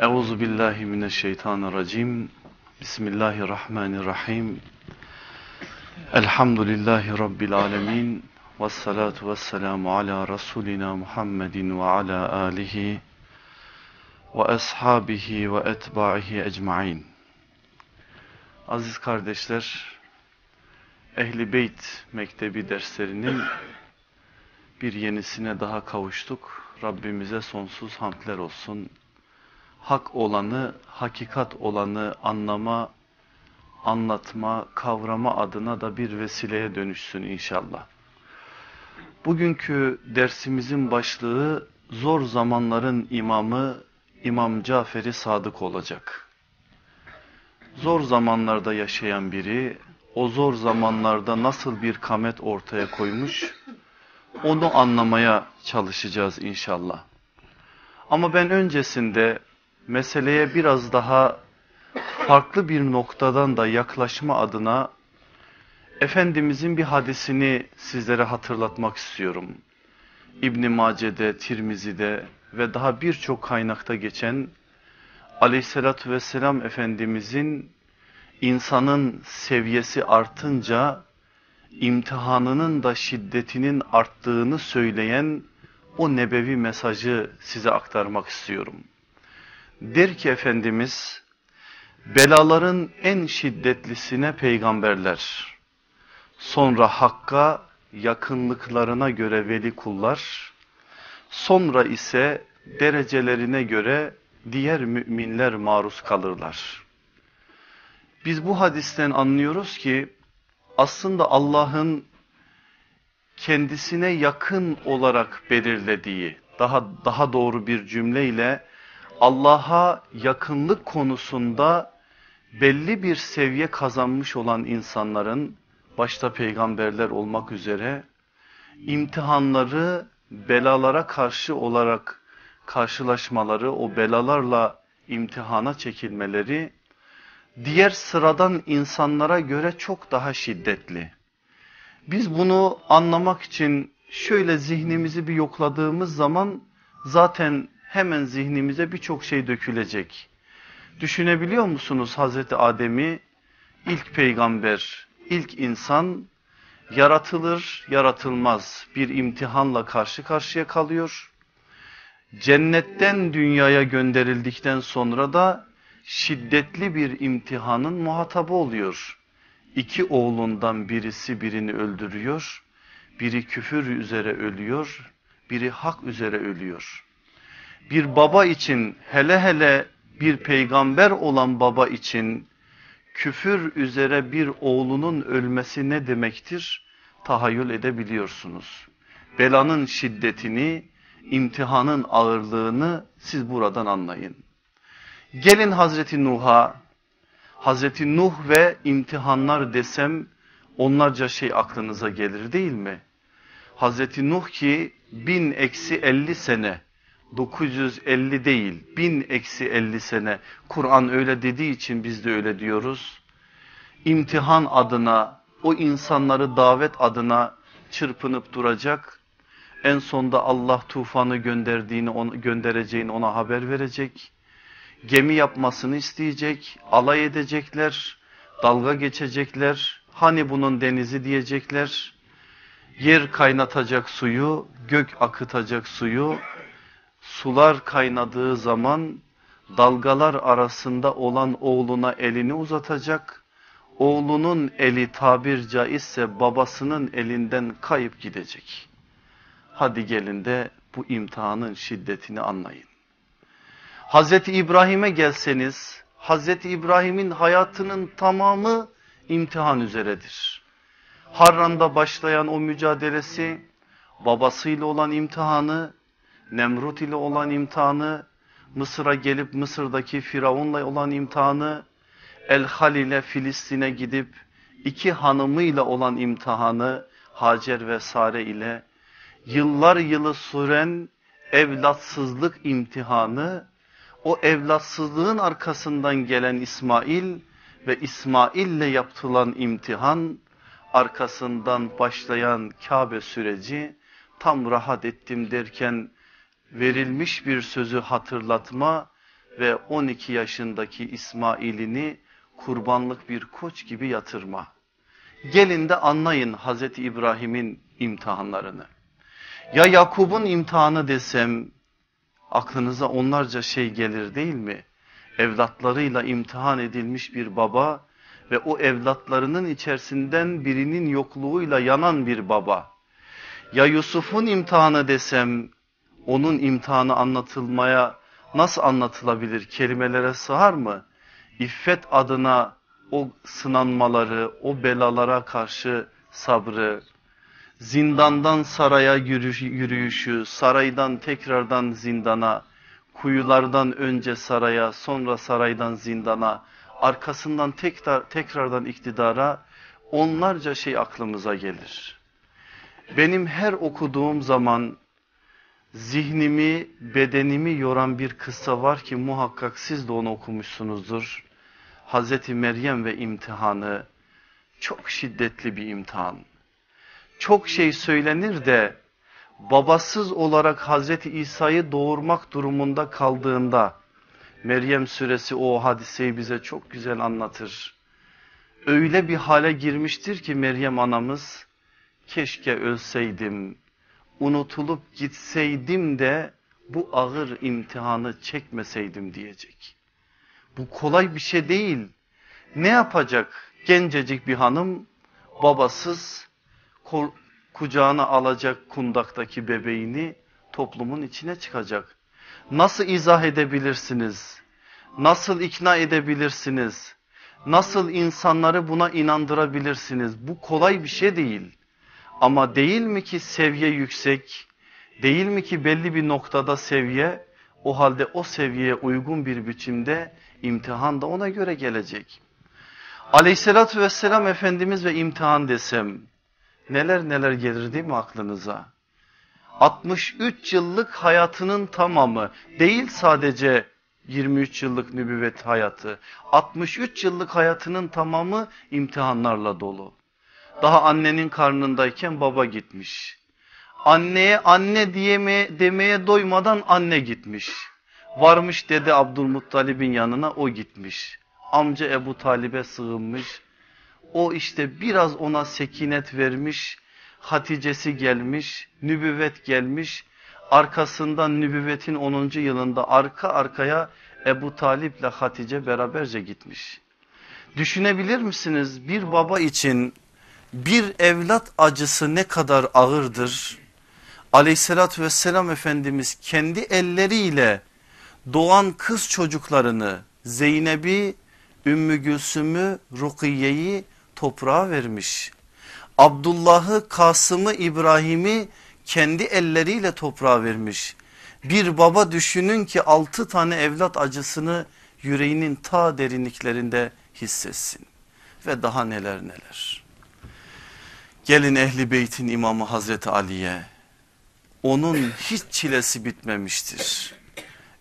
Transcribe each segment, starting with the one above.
Euzu billahi mineşşeytanirracim. Bismillahirrahmanirrahim. Elhamdülillahi rabbil alamin. Ves salatu vesselamu ala rasulina Muhammedin ve ala alihi ve ashabihi ve etba'ihi ecmaîn. Aziz kardeşler, Ehli Beyt Mektebi derslerinin bir yenisine daha kavuştuk. Rabbimize sonsuz hamdler olsun. Hak olanı, hakikat olanı anlama, anlatma, kavrama adına da bir vesileye dönüşsün inşallah. Bugünkü dersimizin başlığı zor zamanların imamı İmam Caferi Sadık olacak. Zor zamanlarda yaşayan biri, o zor zamanlarda nasıl bir kamet ortaya koymuş, onu anlamaya çalışacağız inşallah. Ama ben öncesinde meseleye biraz daha farklı bir noktadan da yaklaşma adına Efendimizin bir hadisini sizlere hatırlatmak istiyorum. İbn Mace'de, Tirmizi'de ve daha birçok kaynakta geçen Aleyhisselatü Vesselam Efendimizin insanın seviyesi artınca imtihanının da şiddetinin arttığını söyleyen o nebevi mesajı size aktarmak istiyorum. Der ki Efendimiz, belaların en şiddetlisine peygamberler, sonra Hakk'a yakınlıklarına göre veli kullar, sonra ise derecelerine göre diğer müminler maruz kalırlar. Biz bu hadisten anlıyoruz ki aslında Allah'ın kendisine yakın olarak belirlediği daha daha doğru bir cümleyle Allah'a yakınlık konusunda belli bir seviye kazanmış olan insanların başta peygamberler olmak üzere imtihanları belalara karşı olarak karşılaşmaları o belalarla imtihana çekilmeleri diğer sıradan insanlara göre çok daha şiddetli. Biz bunu anlamak için şöyle zihnimizi bir yokladığımız zaman zaten hemen zihnimize birçok şey dökülecek. Düşünebiliyor musunuz Hazreti Adem'i ilk peygamber, ilk insan yaratılır yaratılmaz bir imtihanla karşı karşıya kalıyor. Cennetten dünyaya gönderildikten sonra da şiddetli bir imtihanın muhatabı oluyor. İki oğlundan birisi birini öldürüyor, biri küfür üzere ölüyor, biri hak üzere ölüyor. Bir baba için hele hele bir peygamber olan baba için küfür üzere bir oğlunun ölmesi ne demektir? Tahayyül edebiliyorsunuz. Belanın şiddetini, imtihanın ağırlığını siz buradan anlayın. Gelin Hazreti Nuh'a, Hazreti Nuh ve imtihanlar desem onlarca şey aklınıza gelir değil mi? Hazreti Nuh ki bin eksi elli sene, 950 değil, bin eksi elli sene Kur'an öyle dediği için biz de öyle diyoruz. İmtihan adına, o insanları davet adına çırpınıp duracak. En sonda Allah tufanı gönderdiğini, onu, göndereceğini ona haber verecek gemi yapmasını isteyecek, alay edecekler, dalga geçecekler, hani bunun denizi diyecekler, yer kaynatacak suyu, gök akıtacak suyu, sular kaynadığı zaman dalgalar arasında olan oğluna elini uzatacak, oğlunun eli tabir caizse babasının elinden kayıp gidecek. Hadi gelin de bu imtihanın şiddetini anlayın. Hazreti İbrahim'e gelseniz, Hazreti İbrahim'in hayatının tamamı imtihan üzeredir. Harran'da başlayan o mücadelesi, babasıyla olan imtihanı, Nemrut ile olan imtihanı, Mısır'a gelip Mısır'daki Firavun'la olan imtihanı, El Halil'e Filistin'e gidip iki hanımıyla olan imtihanı, Hacer ve Sare ile, yıllar yılı süren evlatsızlık imtihanı, o evlatsızlığın arkasından gelen İsmail ve İsmail'le yapılan imtihan arkasından başlayan Kabe süreci tam rahat ettim derken verilmiş bir sözü hatırlatma ve 12 yaşındaki İsmail'ini kurbanlık bir koç gibi yatırma. Gelin de anlayın Hazreti İbrahim'in imtihanlarını. Ya Yakub'un imtihanı desem aklınıza onlarca şey gelir değil mi? Evlatlarıyla imtihan edilmiş bir baba ve o evlatlarının içerisinden birinin yokluğuyla yanan bir baba. Ya Yusuf'un imtihanı desem onun imtihanı anlatılmaya nasıl anlatılabilir? Kelimelere sığar mı? İffet adına o sınanmaları, o belalara karşı sabrı, zindandan saraya yürüyüşü, saraydan tekrardan zindana, kuyulardan önce saraya, sonra saraydan zindana, arkasından tekrar, tekrardan iktidara onlarca şey aklımıza gelir. Benim her okuduğum zaman zihnimi, bedenimi yoran bir kıssa var ki muhakkak siz de onu okumuşsunuzdur. Hazreti Meryem ve imtihanı çok şiddetli bir imtihan. Çok şey söylenir de babasız olarak Hazreti İsa'yı doğurmak durumunda kaldığında Meryem suresi o hadiseyi bize çok güzel anlatır. Öyle bir hale girmiştir ki Meryem anamız keşke ölseydim, unutulup gitseydim de bu ağır imtihanı çekmeseydim diyecek. Bu kolay bir şey değil. Ne yapacak gencecik bir hanım babasız kucağına alacak kundaktaki bebeğini toplumun içine çıkacak. Nasıl izah edebilirsiniz? Nasıl ikna edebilirsiniz? Nasıl insanları buna inandırabilirsiniz? Bu kolay bir şey değil. Ama değil mi ki seviye yüksek? Değil mi ki belli bir noktada seviye? O halde o seviyeye uygun bir biçimde imtihan da ona göre gelecek. Aleyhissalatü vesselam Efendimiz ve imtihan desem neler neler gelir değil mi aklınıza? 63 yıllık hayatının tamamı değil sadece 23 yıllık nübüvvet hayatı. 63 yıllık hayatının tamamı imtihanlarla dolu. Daha annenin karnındayken baba gitmiş. Anneye anne diyeme, demeye doymadan anne gitmiş. Varmış dede Abdülmuttalib'in yanına o gitmiş. Amca Ebu Talib'e sığınmış. O işte biraz ona sekinet vermiş. Hatice'si gelmiş, nübüvvet gelmiş. Arkasından nübüvvetin 10. yılında arka arkaya Ebu Talip ile Hatice beraberce gitmiş. Düşünebilir misiniz bir baba için bir evlat acısı ne kadar ağırdır? Aleyhissalatü vesselam Efendimiz kendi elleriyle doğan kız çocuklarını Zeynep'i, Ümmü Gülsüm'ü, Rukiye'yi toprağa vermiş. Abdullah'ı, Kasım'ı, İbrahim'i kendi elleriyle toprağa vermiş. Bir baba düşünün ki altı tane evlat acısını yüreğinin ta derinliklerinde hissetsin. Ve daha neler neler. Gelin Ehli Beyt'in imamı Hazreti Ali'ye. Onun hiç çilesi bitmemiştir.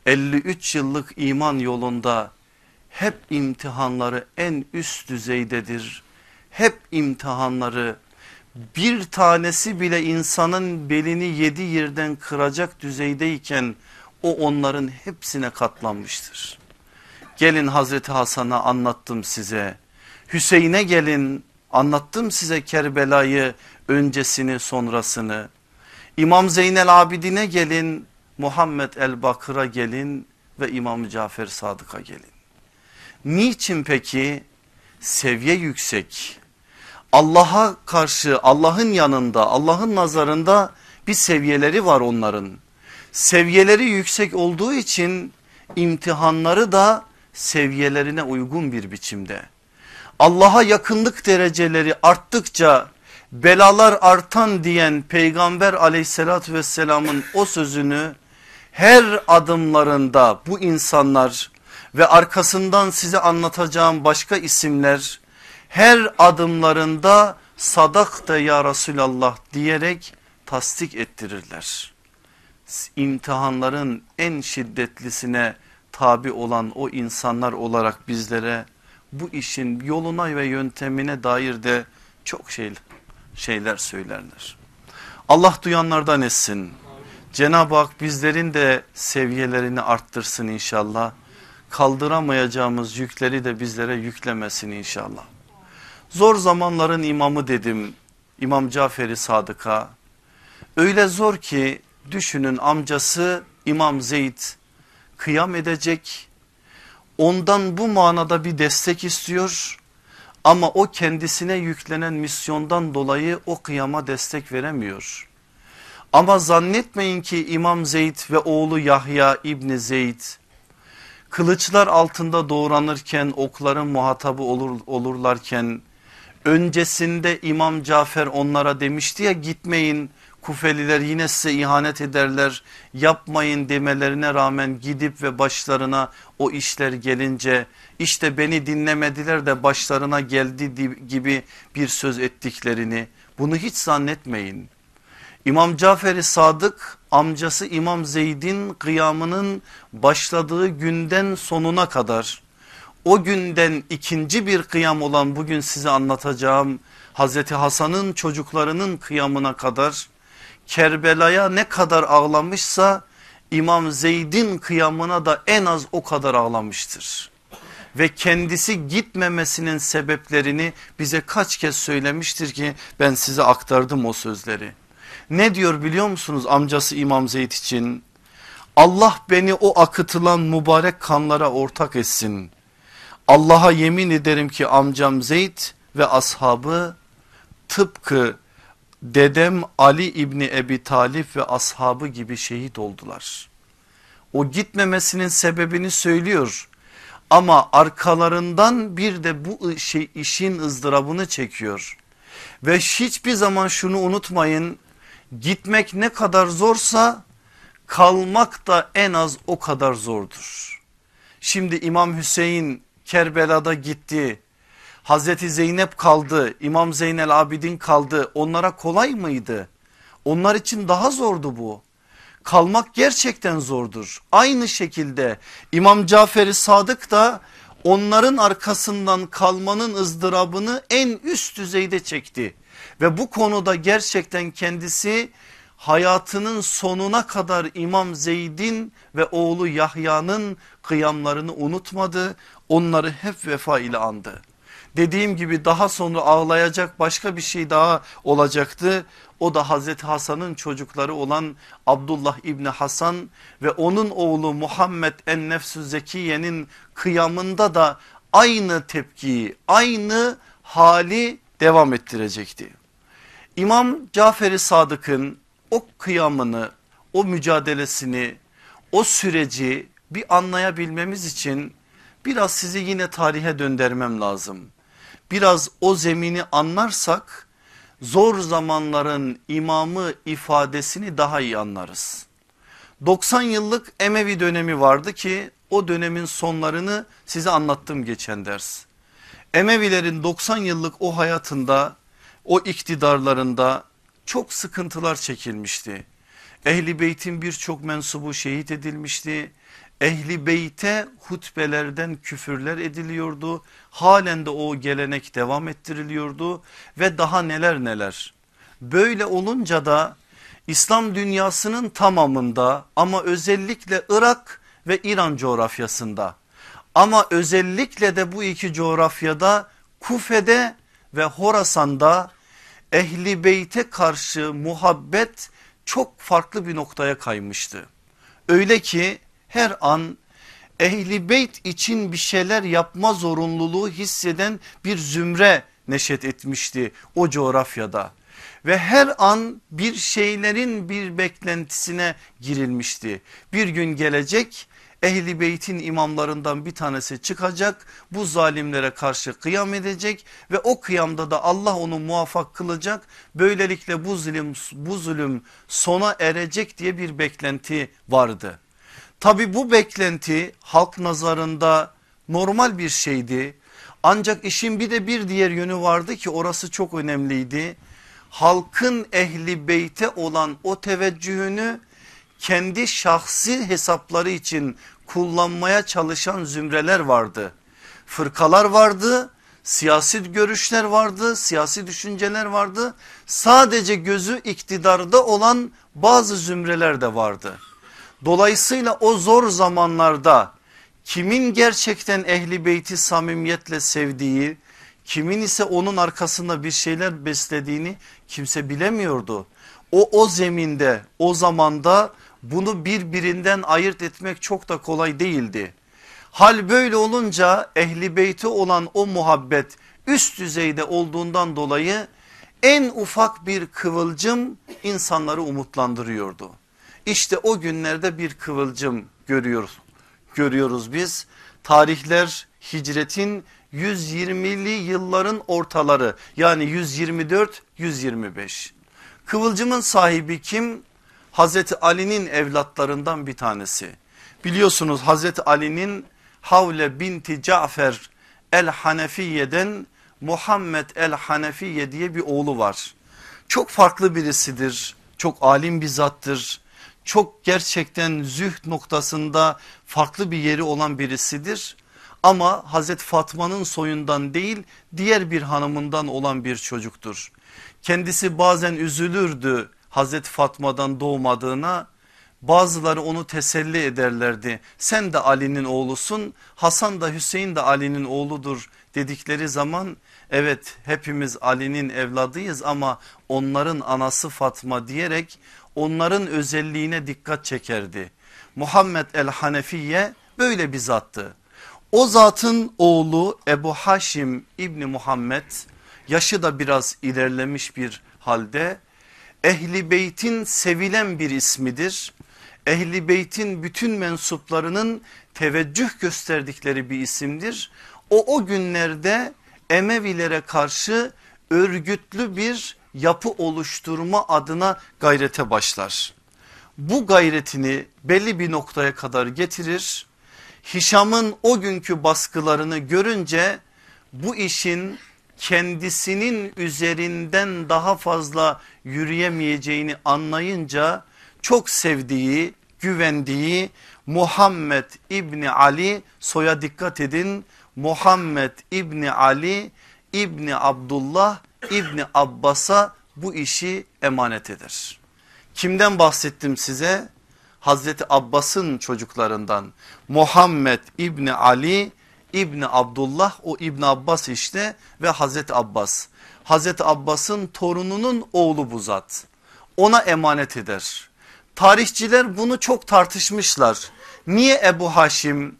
53 yıllık iman yolunda hep imtihanları en üst düzeydedir. Hep imtihanları bir tanesi bile insanın belini yedi yerden kıracak düzeydeyken o onların hepsine katlanmıştır. Gelin Hazreti Hasan'a anlattım size. Hüseyin'e gelin anlattım size Kerbela'yı öncesini sonrasını. İmam Zeynel Abidin'e gelin Muhammed el Bakır'a gelin ve İmam Cafer Sadık'a gelin. Niçin peki? Seviye yüksek. Allah'a karşı Allah'ın yanında Allah'ın nazarında bir seviyeleri var onların. Seviyeleri yüksek olduğu için imtihanları da seviyelerine uygun bir biçimde. Allah'a yakınlık dereceleri arttıkça belalar artan diyen peygamber aleyhissalatü vesselamın o sözünü her adımlarında bu insanlar ve arkasından size anlatacağım başka isimler her adımlarında sadak da ya Resulallah diyerek tasdik ettirirler. İmtihanların en şiddetlisine tabi olan o insanlar olarak bizlere bu işin yoluna ve yöntemine dair de çok şey, şeyler söylerler. Allah duyanlardan etsin. Cenab-ı Hak bizlerin de seviyelerini arttırsın inşallah. kaldıramayacağımız yükleri de bizlere yüklemesin inşallah. Zor zamanların imamı dedim İmam Caferi Sadık'a. Öyle zor ki düşünün amcası İmam Zeyd kıyam edecek. Ondan bu manada bir destek istiyor ama o kendisine yüklenen misyondan dolayı o kıyama destek veremiyor. Ama zannetmeyin ki İmam Zeyd ve oğlu Yahya İbni Zeyd kılıçlar altında doğranırken okların muhatabı olur, olurlarken öncesinde İmam Cafer onlara demişti ya gitmeyin Kufeliler yine size ihanet ederler yapmayın demelerine rağmen gidip ve başlarına o işler gelince işte beni dinlemediler de başlarına geldi gibi bir söz ettiklerini bunu hiç zannetmeyin. İmam Cafer-i Sadık amcası İmam Zeyd'in kıyamının başladığı günden sonuna kadar o günden ikinci bir kıyam olan bugün size anlatacağım Hazreti Hasan'ın çocuklarının kıyamına kadar Kerbela'ya ne kadar ağlamışsa İmam Zeyd'in kıyamına da en az o kadar ağlamıştır. Ve kendisi gitmemesinin sebeplerini bize kaç kez söylemiştir ki ben size aktardım o sözleri. Ne diyor biliyor musunuz amcası İmam Zeyd için? Allah beni o akıtılan mübarek kanlara ortak etsin. Allah'a yemin ederim ki amcam Zeyd ve ashabı tıpkı dedem Ali İbni Ebi Talip ve ashabı gibi şehit oldular. O gitmemesinin sebebini söylüyor ama arkalarından bir de bu şey, işin ızdırabını çekiyor. Ve hiçbir zaman şunu unutmayın gitmek ne kadar zorsa kalmak da en az o kadar zordur. Şimdi İmam Hüseyin Kerbela'da gitti Hazreti Zeynep kaldı, İmam Zeynel Abidin kaldı. Onlara kolay mıydı? Onlar için daha zordu bu. Kalmak gerçekten zordur. Aynı şekilde İmam Cafer-i Sadık da onların arkasından kalmanın ızdırabını en üst düzeyde çekti. Ve bu konuda gerçekten kendisi hayatının sonuna kadar İmam Zeyd'in ve oğlu Yahya'nın kıyamlarını unutmadı. Onları hep vefa ile andı. Dediğim gibi daha sonra ağlayacak başka bir şey daha olacaktı. O da Hazreti Hasan'ın çocukları olan Abdullah İbni Hasan ve onun oğlu Muhammed en Nefsü Zekiye'nin kıyamında da aynı tepkiyi aynı hali devam ettirecekti. İmam Caferi Sadık'ın o kıyamını o mücadelesini o süreci bir anlayabilmemiz için biraz sizi yine tarihe döndürmem lazım biraz o zemini anlarsak zor zamanların imamı ifadesini daha iyi anlarız. 90 yıllık Emevi dönemi vardı ki o dönemin sonlarını size anlattım geçen ders. Emevilerin 90 yıllık o hayatında o iktidarlarında çok sıkıntılar çekilmişti. Ehli beytin birçok mensubu şehit edilmişti ehli beyte hutbelerden küfürler ediliyordu. Halen de o gelenek devam ettiriliyordu ve daha neler neler. Böyle olunca da İslam dünyasının tamamında ama özellikle Irak ve İran coğrafyasında ama özellikle de bu iki coğrafyada Kufe'de ve Horasan'da ehli beyte karşı muhabbet çok farklı bir noktaya kaymıştı. Öyle ki her an ehli beyt için bir şeyler yapma zorunluluğu hisseden bir zümre neşet etmişti o coğrafyada. Ve her an bir şeylerin bir beklentisine girilmişti. Bir gün gelecek ehli beytin imamlarından bir tanesi çıkacak bu zalimlere karşı kıyam edecek ve o kıyamda da Allah onu muvaffak kılacak böylelikle bu zulüm, bu zulüm sona erecek diye bir beklenti vardı. Tabi bu beklenti halk nazarında normal bir şeydi. Ancak işin bir de bir diğer yönü vardı ki orası çok önemliydi. Halkın ehli beyte olan o teveccühünü kendi şahsi hesapları için kullanmaya çalışan zümreler vardı. Fırkalar vardı, siyasi görüşler vardı, siyasi düşünceler vardı. Sadece gözü iktidarda olan bazı zümreler de vardı. Dolayısıyla o zor zamanlarda kimin gerçekten ehli beyti samimiyetle sevdiği, kimin ise onun arkasında bir şeyler beslediğini kimse bilemiyordu. O o zeminde o zamanda bunu birbirinden ayırt etmek çok da kolay değildi. Hal böyle olunca ehli beyti olan o muhabbet üst düzeyde olduğundan dolayı en ufak bir kıvılcım insanları umutlandırıyordu. İşte o günlerde bir kıvılcım görüyoruz. Görüyoruz biz. Tarihler hicretin 120'li yılların ortaları yani 124-125. Kıvılcımın sahibi kim? Hazreti Ali'nin evlatlarından bir tanesi. Biliyorsunuz Hazreti Ali'nin Havle binti Cafer el Hanefiye'den Muhammed el Hanefiye diye bir oğlu var. Çok farklı birisidir. Çok alim bir zattır. Çok gerçekten zühd noktasında farklı bir yeri olan birisidir. Ama Hazreti Fatma'nın soyundan değil diğer bir hanımından olan bir çocuktur. Kendisi bazen üzülürdü Hazreti Fatma'dan doğmadığına bazıları onu teselli ederlerdi. Sen de Ali'nin oğlusun Hasan da Hüseyin de Ali'nin oğludur dedikleri zaman evet hepimiz Ali'nin evladıyız ama onların anası Fatma diyerek onların özelliğine dikkat çekerdi. Muhammed el Hanefiye böyle bir zattı. O zatın oğlu Ebu Haşim İbni Muhammed yaşı da biraz ilerlemiş bir halde Ehli Beyt'in sevilen bir ismidir. Ehli Beyt'in bütün mensuplarının teveccüh gösterdikleri bir isimdir. O o günlerde Emevilere karşı örgütlü bir yapı oluşturma adına gayrete başlar. Bu gayretini belli bir noktaya kadar getirir. Hişam'ın o günkü baskılarını görünce bu işin kendisinin üzerinden daha fazla yürüyemeyeceğini anlayınca çok sevdiği, güvendiği Muhammed İbni Ali soya dikkat edin Muhammed İbni Ali İbni Abdullah İbni Abbas'a bu işi emanet eder. Kimden bahsettim size? Hazreti Abbas'ın çocuklarından Muhammed İbni Ali İbni Abdullah o İbni Abbas işte ve Hazreti Abbas. Hazreti Abbas'ın torununun oğlu bu zat. Ona emanet eder. Tarihçiler bunu çok tartışmışlar. Niye Ebu Haşim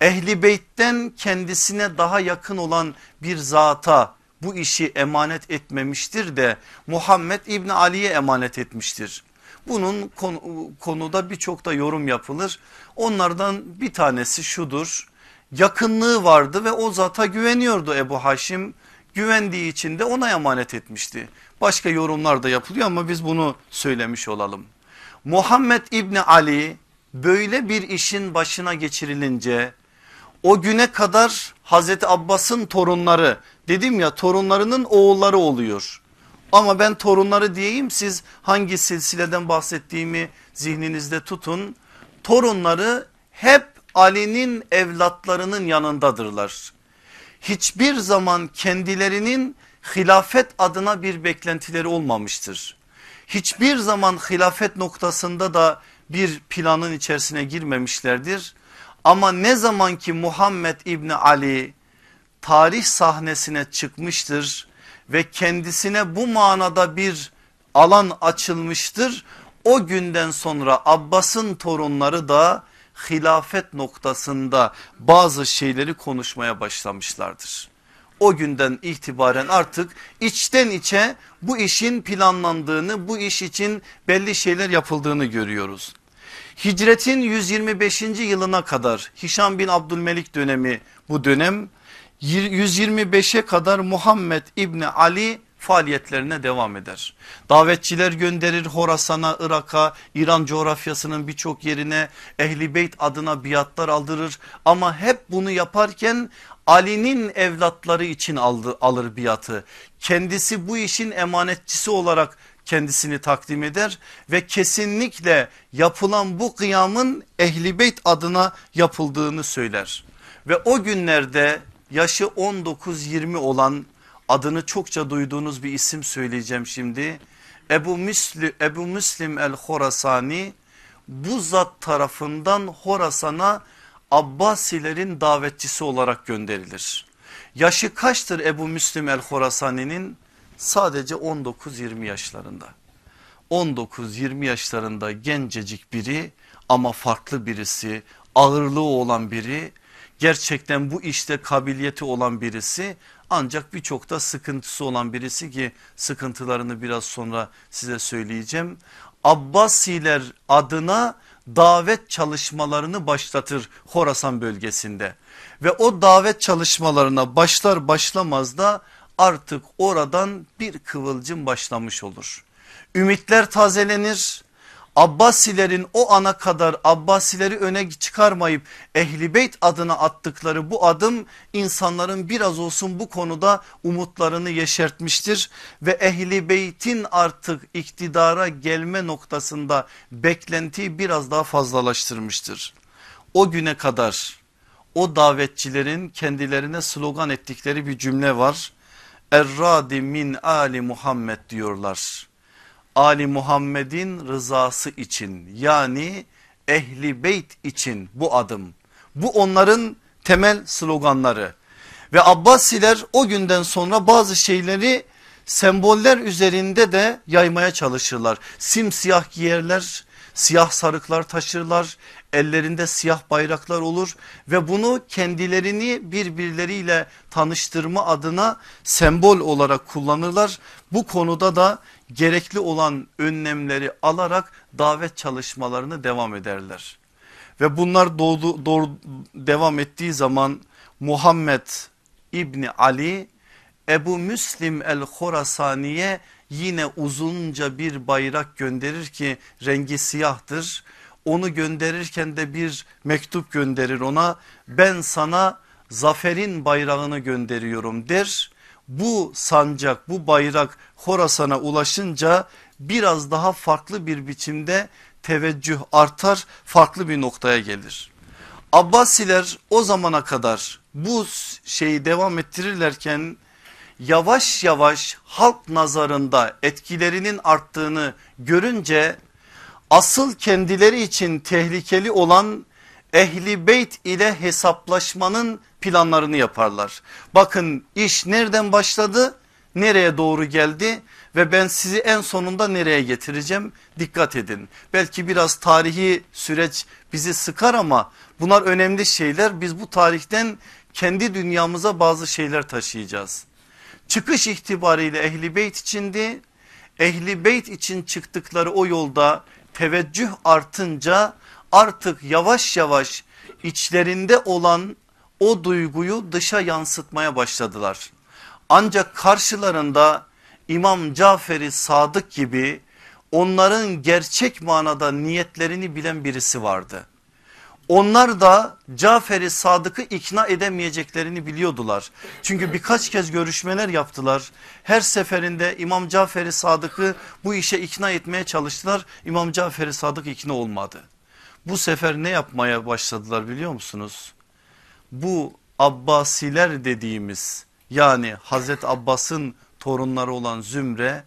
Ehli Beyt'ten kendisine daha yakın olan bir zata bu işi emanet etmemiştir de Muhammed İbni Ali'ye emanet etmiştir. Bunun konu, konuda birçok da yorum yapılır. Onlardan bir tanesi şudur. Yakınlığı vardı ve o zata güveniyordu Ebu Haşim. Güvendiği için de ona emanet etmişti. Başka yorumlar da yapılıyor ama biz bunu söylemiş olalım. Muhammed İbni Ali böyle bir işin başına geçirilince o güne kadar Hazreti Abbas'ın torunları dedim ya torunlarının oğulları oluyor. Ama ben torunları diyeyim siz hangi silsileden bahsettiğimi zihninizde tutun. Torunları hep Ali'nin evlatlarının yanındadırlar. Hiçbir zaman kendilerinin hilafet adına bir beklentileri olmamıştır. Hiçbir zaman hilafet noktasında da bir planın içerisine girmemişlerdir. Ama ne zaman ki Muhammed İbni Ali tarih sahnesine çıkmıştır ve kendisine bu manada bir alan açılmıştır. O günden sonra Abbas'ın torunları da hilafet noktasında bazı şeyleri konuşmaya başlamışlardır. O günden itibaren artık içten içe bu işin planlandığını bu iş için belli şeyler yapıldığını görüyoruz. Hicretin 125. yılına kadar Hişam bin Abdülmelik dönemi bu dönem 125'e kadar Muhammed İbni Ali faaliyetlerine devam eder. Davetçiler gönderir Horasan'a, Irak'a, İran coğrafyasının birçok yerine Ehli Beyt adına biatlar aldırır. Ama hep bunu yaparken Ali'nin evlatları için aldı, alır biatı. Kendisi bu işin emanetçisi olarak kendisini takdim eder ve kesinlikle yapılan bu kıyamın Ehli Beyt adına yapıldığını söyler. Ve o günlerde yaşı 19-20 olan adını çokça duyduğunuz bir isim söyleyeceğim şimdi. Ebu, Müslim, Ebu Müslim el Horasani bu zat tarafından Horasan'a Abbasilerin davetçisi olarak gönderilir. Yaşı kaçtır Ebu Müslim el-Horasani'nin? Sadece 19-20 yaşlarında. 19-20 yaşlarında gencecik biri ama farklı birisi, ağırlığı olan biri, gerçekten bu işte kabiliyeti olan birisi ancak birçok da sıkıntısı olan birisi ki sıkıntılarını biraz sonra size söyleyeceğim. Abbasiler adına davet çalışmalarını başlatır Horasan bölgesinde ve o davet çalışmalarına başlar başlamaz da artık oradan bir kıvılcım başlamış olur. Ümitler tazelenir. Abbasilerin o ana kadar Abbasileri öne çıkarmayıp Ehli Beyt adına attıkları bu adım insanların biraz olsun bu konuda umutlarını yeşertmiştir. Ve Ehli Beyt'in artık iktidara gelme noktasında beklentiyi biraz daha fazlalaştırmıştır. O güne kadar o davetçilerin kendilerine slogan ettikleri bir cümle var. Erradi min Ali Muhammed diyorlar. Ali Muhammed'in rızası için yani ehli beyt için bu adım. Bu onların temel sloganları. Ve Abbasiler o günden sonra bazı şeyleri semboller üzerinde de yaymaya çalışırlar. Simsiyah giyerler, siyah sarıklar taşırlar, ellerinde siyah bayraklar olur ve bunu kendilerini birbirleriyle tanıştırma adına sembol olarak kullanırlar. Bu konuda da gerekli olan önlemleri alarak davet çalışmalarını devam ederler. Ve bunlar doğdu, doğru, devam ettiği zaman Muhammed İbni Ali Ebu Müslim el-Horasani'ye yine uzunca bir bayrak gönderir ki rengi siyahtır. Onu gönderirken de bir mektup gönderir ona ben sana zaferin bayrağını gönderiyorum der. Bu sancak bu bayrak Horasan'a ulaşınca biraz daha farklı bir biçimde teveccüh artar farklı bir noktaya gelir. Abbasiler o zamana kadar bu şeyi devam ettirirlerken yavaş yavaş halk nazarında etkilerinin arttığını görünce asıl kendileri için tehlikeli olan ehli beyt ile hesaplaşmanın planlarını yaparlar. Bakın iş nereden başladı nereye doğru geldi ve ben sizi en sonunda nereye getireceğim dikkat edin. Belki biraz tarihi süreç bizi sıkar ama bunlar önemli şeyler biz bu tarihten kendi dünyamıza bazı şeyler taşıyacağız. Çıkış itibariyle ehli beyt içindi ehli beyt için çıktıkları o yolda teveccüh artınca artık yavaş yavaş içlerinde olan o duyguyu dışa yansıtmaya başladılar. Ancak karşılarında İmam Caferi Sadık gibi onların gerçek manada niyetlerini bilen birisi vardı. Onlar da Caferi Sadık'ı ikna edemeyeceklerini biliyordular. Çünkü birkaç kez görüşmeler yaptılar. Her seferinde İmam Caferi Sadık'ı bu işe ikna etmeye çalıştılar. İmam Caferi Sadık ikna olmadı. Bu sefer ne yapmaya başladılar biliyor musunuz? Bu Abbasiler dediğimiz yani Hazreti Abbas'ın torunları olan Zümre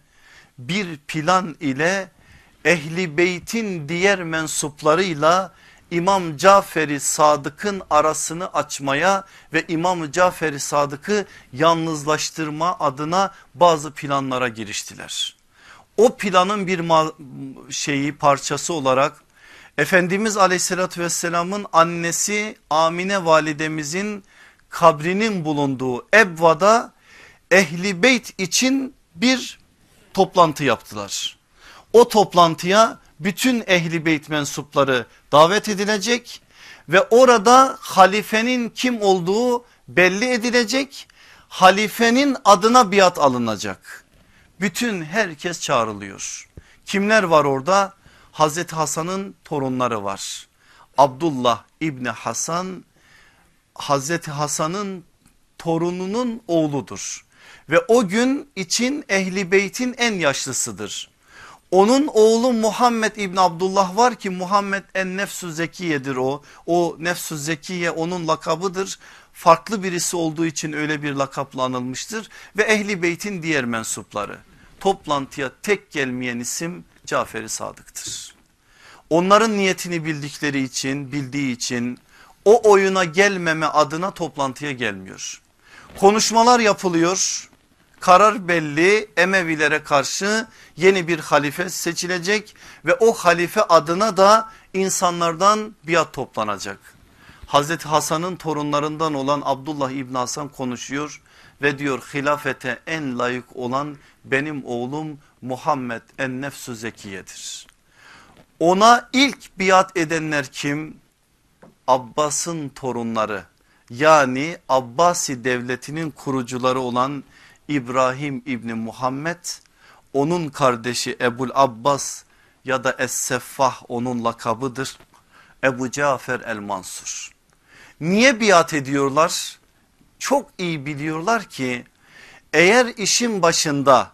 bir plan ile Ehli Beyt'in diğer mensuplarıyla İmam Caferi Sadık'ın arasını açmaya ve İmam Caferi Sadık'ı yalnızlaştırma adına bazı planlara giriştiler. O planın bir şeyi parçası olarak Efendimiz aleyhissalatü vesselamın annesi Amine validemizin kabrinin bulunduğu Ebva'da Ehli Beyt için bir toplantı yaptılar. O toplantıya bütün Ehli Beyt mensupları davet edilecek ve orada halifenin kim olduğu belli edilecek. Halifenin adına biat alınacak. Bütün herkes çağrılıyor. Kimler var orada? Hazreti Hasan'ın torunları var. Abdullah İbni Hasan Hazreti Hasan'ın torununun oğludur. Ve o gün için Ehli Beyt'in en yaşlısıdır. Onun oğlu Muhammed İbni Abdullah var ki Muhammed en nefsü zekiyedir o. O nefsü zekiye onun lakabıdır. Farklı birisi olduğu için öyle bir lakapla anılmıştır. Ve Ehli Beyt'in diğer mensupları. Toplantıya tek gelmeyen isim Cafer-i Sadık'tır. Onların niyetini bildikleri için bildiği için o oyuna gelmeme adına toplantıya gelmiyor. Konuşmalar yapılıyor. Karar belli Emevilere karşı yeni bir halife seçilecek ve o halife adına da insanlardan biat toplanacak. Hazreti Hasan'ın torunlarından olan Abdullah İbn Hasan konuşuyor ve diyor hilafete en layık olan benim oğlum Muhammed en nefsü zekiyedir. Ona ilk biat edenler kim? Abbas'ın torunları yani Abbasi devletinin kurucuları olan İbrahim İbni Muhammed onun kardeşi Ebul Abbas ya da Es-Seffah onun lakabıdır. Ebu Cafer el Mansur. Niye biat ediyorlar? Çok iyi biliyorlar ki eğer işin başında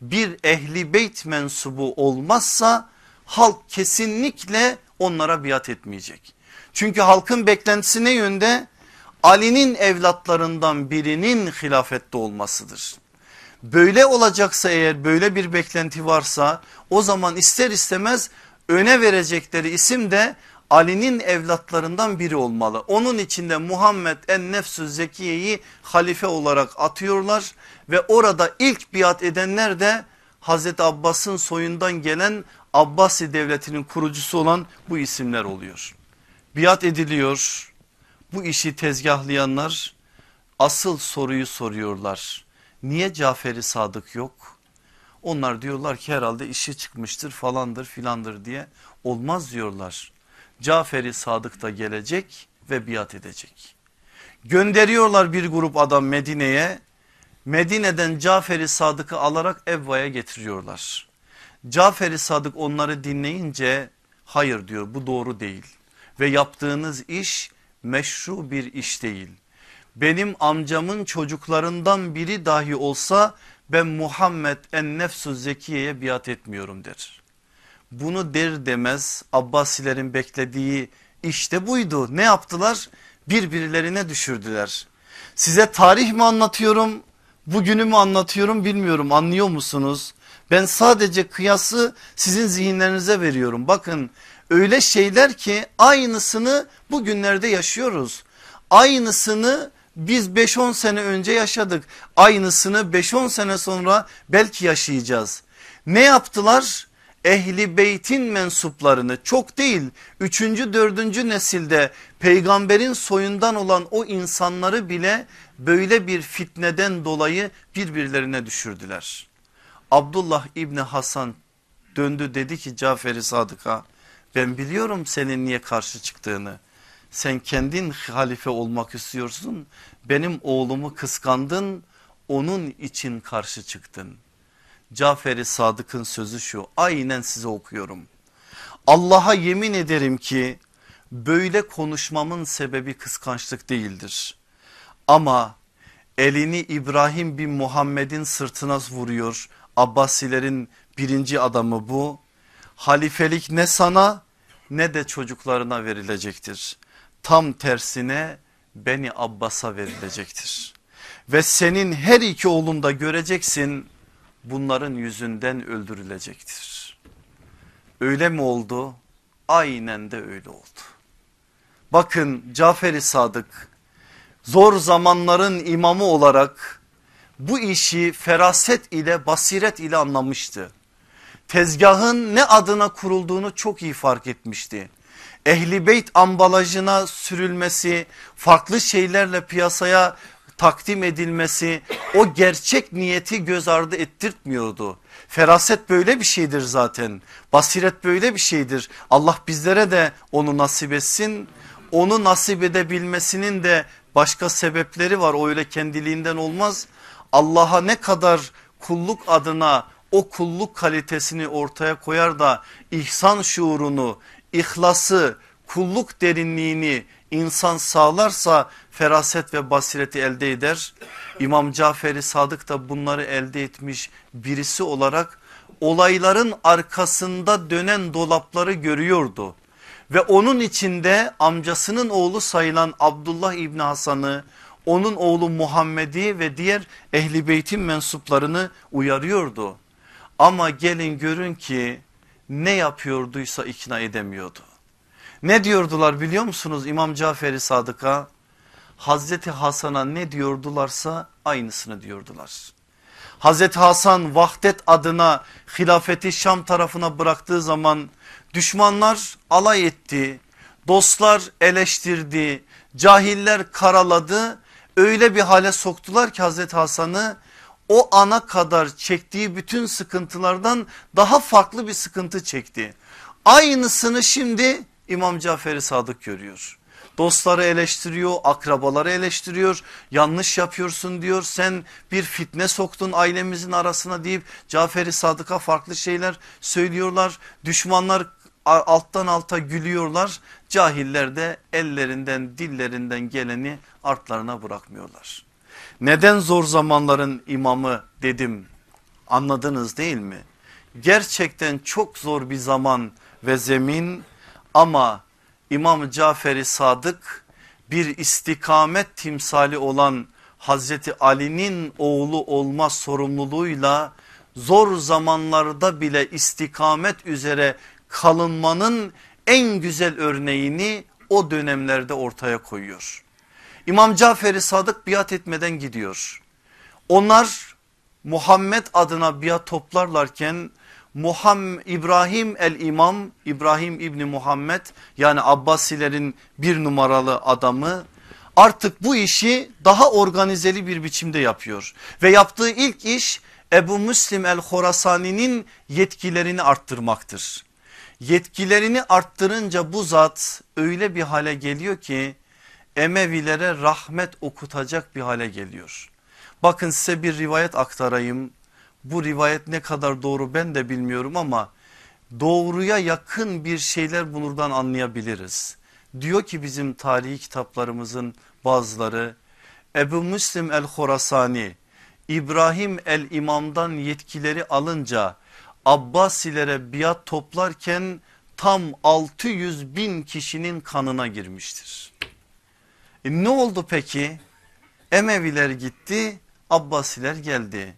bir ehli beyt mensubu olmazsa halk kesinlikle onlara biat etmeyecek. Çünkü halkın beklentisi ne yönde? Ali'nin evlatlarından birinin hilafette olmasıdır. Böyle olacaksa eğer böyle bir beklenti varsa o zaman ister istemez öne verecekleri isim de Ali'nin evlatlarından biri olmalı. Onun içinde Muhammed en nefsü zekiyeyi halife olarak atıyorlar ve orada ilk biat edenler de Hazreti Abbas'ın soyundan gelen Abbasi devletinin kurucusu olan bu isimler oluyor. Biat ediliyor bu işi tezgahlayanlar asıl soruyu soruyorlar. Niye Caferi Sadık yok? Onlar diyorlar ki herhalde işi çıkmıştır falandır filandır diye olmaz diyorlar. Caferi Sadık da gelecek ve biat edecek. Gönderiyorlar bir grup adam Medine'ye. Medine'den Caferi Sadık'ı alarak Evva'ya getiriyorlar. Caferi Sadık onları dinleyince hayır diyor bu doğru değil. Ve yaptığınız iş meşru bir iş değil. Benim amcamın çocuklarından biri dahi olsa ben Muhammed en nefsu zekiyeye biat etmiyorum der. Bunu der demez Abbasilerin beklediği işte buydu. Ne yaptılar? Birbirlerine düşürdüler. Size tarih mi anlatıyorum? Bugünü mü anlatıyorum bilmiyorum anlıyor musunuz? Ben sadece kıyası sizin zihinlerinize veriyorum. Bakın öyle şeyler ki aynısını bugünlerde yaşıyoruz. Aynısını biz 5-10 sene önce yaşadık. Aynısını 5-10 sene sonra belki yaşayacağız. Ne yaptılar? Ehli beytin mensuplarını çok değil 3. 4. nesilde peygamberin soyundan olan o insanları bile böyle bir fitneden dolayı birbirlerine düşürdüler. Abdullah İbni Hasan döndü dedi ki Cafer-i Sadık'a ben biliyorum senin niye karşı çıktığını. Sen kendin halife olmak istiyorsun. Benim oğlumu kıskandın. Onun için karşı çıktın. Cafer-i Sadık'ın sözü şu aynen size okuyorum. Allah'a yemin ederim ki böyle konuşmamın sebebi kıskançlık değildir. Ama elini İbrahim bin Muhammed'in sırtına vuruyor. Abbasilerin birinci adamı bu halifelik ne sana ne de çocuklarına verilecektir. Tam tersine Beni Abbas'a verilecektir. Ve senin her iki oğlun da göreceksin bunların yüzünden öldürülecektir. Öyle mi oldu? Aynen de öyle oldu. Bakın Cafer-i Sadık zor zamanların imamı olarak bu işi feraset ile basiret ile anlamıştı tezgahın ne adına kurulduğunu çok iyi fark etmişti. Ehli beyt ambalajına sürülmesi, farklı şeylerle piyasaya takdim edilmesi o gerçek niyeti göz ardı ettirtmiyordu. Feraset böyle bir şeydir zaten. Basiret böyle bir şeydir. Allah bizlere de onu nasip etsin. Onu nasip edebilmesinin de başka sebepleri var. O öyle kendiliğinden olmaz. Allah'a ne kadar kulluk adına o kulluk kalitesini ortaya koyar da ihsan şuurunu, ihlası, kulluk derinliğini insan sağlarsa feraset ve basireti elde eder. İmam Caferi Sadık da bunları elde etmiş birisi olarak olayların arkasında dönen dolapları görüyordu. Ve onun içinde amcasının oğlu sayılan Abdullah İbni Hasan'ı onun oğlu Muhammed'i ve diğer ehli beytin mensuplarını uyarıyordu. Ama gelin görün ki ne yapıyorduysa ikna edemiyordu. Ne diyordular biliyor musunuz İmam Caferi Sadık'a? Hazreti Hasan'a ne diyordularsa aynısını diyordular. Hazreti Hasan vahdet adına hilafeti Şam tarafına bıraktığı zaman düşmanlar alay etti. Dostlar eleştirdi, cahiller karaladı. Öyle bir hale soktular ki Hazreti Hasan'ı o ana kadar çektiği bütün sıkıntılardan daha farklı bir sıkıntı çekti. Aynısını şimdi İmam Caferi Sadık görüyor. Dostları eleştiriyor, akrabaları eleştiriyor. Yanlış yapıyorsun diyor. Sen bir fitne soktun ailemizin arasına deyip Caferi Sadık'a farklı şeyler söylüyorlar. Düşmanlar alttan alta gülüyorlar. Cahiller de ellerinden dillerinden geleni artlarına bırakmıyorlar. Neden zor zamanların imamı dedim anladınız değil mi? Gerçekten çok zor bir zaman ve zemin ama İmam Caferi Sadık bir istikamet timsali olan Hazreti Ali'nin oğlu olma sorumluluğuyla zor zamanlarda bile istikamet üzere kalınmanın en güzel örneğini o dönemlerde ortaya koyuyor. İmam Caferi Sadık biat etmeden gidiyor. Onlar Muhammed adına biat toplarlarken Muhammed İbrahim el İmam İbrahim İbni Muhammed yani Abbasilerin bir numaralı adamı artık bu işi daha organizeli bir biçimde yapıyor. Ve yaptığı ilk iş Ebu Müslim el Horasani'nin yetkilerini arttırmaktır. Yetkilerini arttırınca bu zat öyle bir hale geliyor ki Emevilere rahmet okutacak bir hale geliyor. Bakın size bir rivayet aktarayım. Bu rivayet ne kadar doğru ben de bilmiyorum ama doğruya yakın bir şeyler bunurdan anlayabiliriz. Diyor ki bizim tarihi kitaplarımızın bazıları Ebu Müslim el Horasani İbrahim el İmam'dan yetkileri alınca Abbasilere biat toplarken tam 600 bin kişinin kanına girmiştir. E ne oldu peki? Emeviler gitti Abbasiler geldi.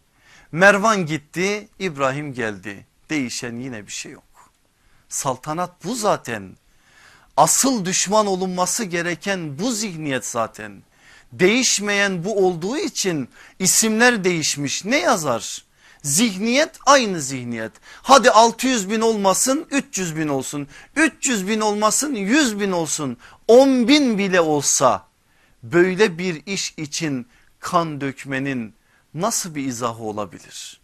Mervan gitti İbrahim geldi. Değişen yine bir şey yok. Saltanat bu zaten. Asıl düşman olunması gereken bu zihniyet zaten. Değişmeyen bu olduğu için isimler değişmiş ne yazar? Zihniyet aynı zihniyet. Hadi 600 bin olmasın 300 bin olsun. 300 bin olmasın 100 bin olsun. 10 bin bile olsa böyle bir iş için kan dökmenin nasıl bir izahı olabilir?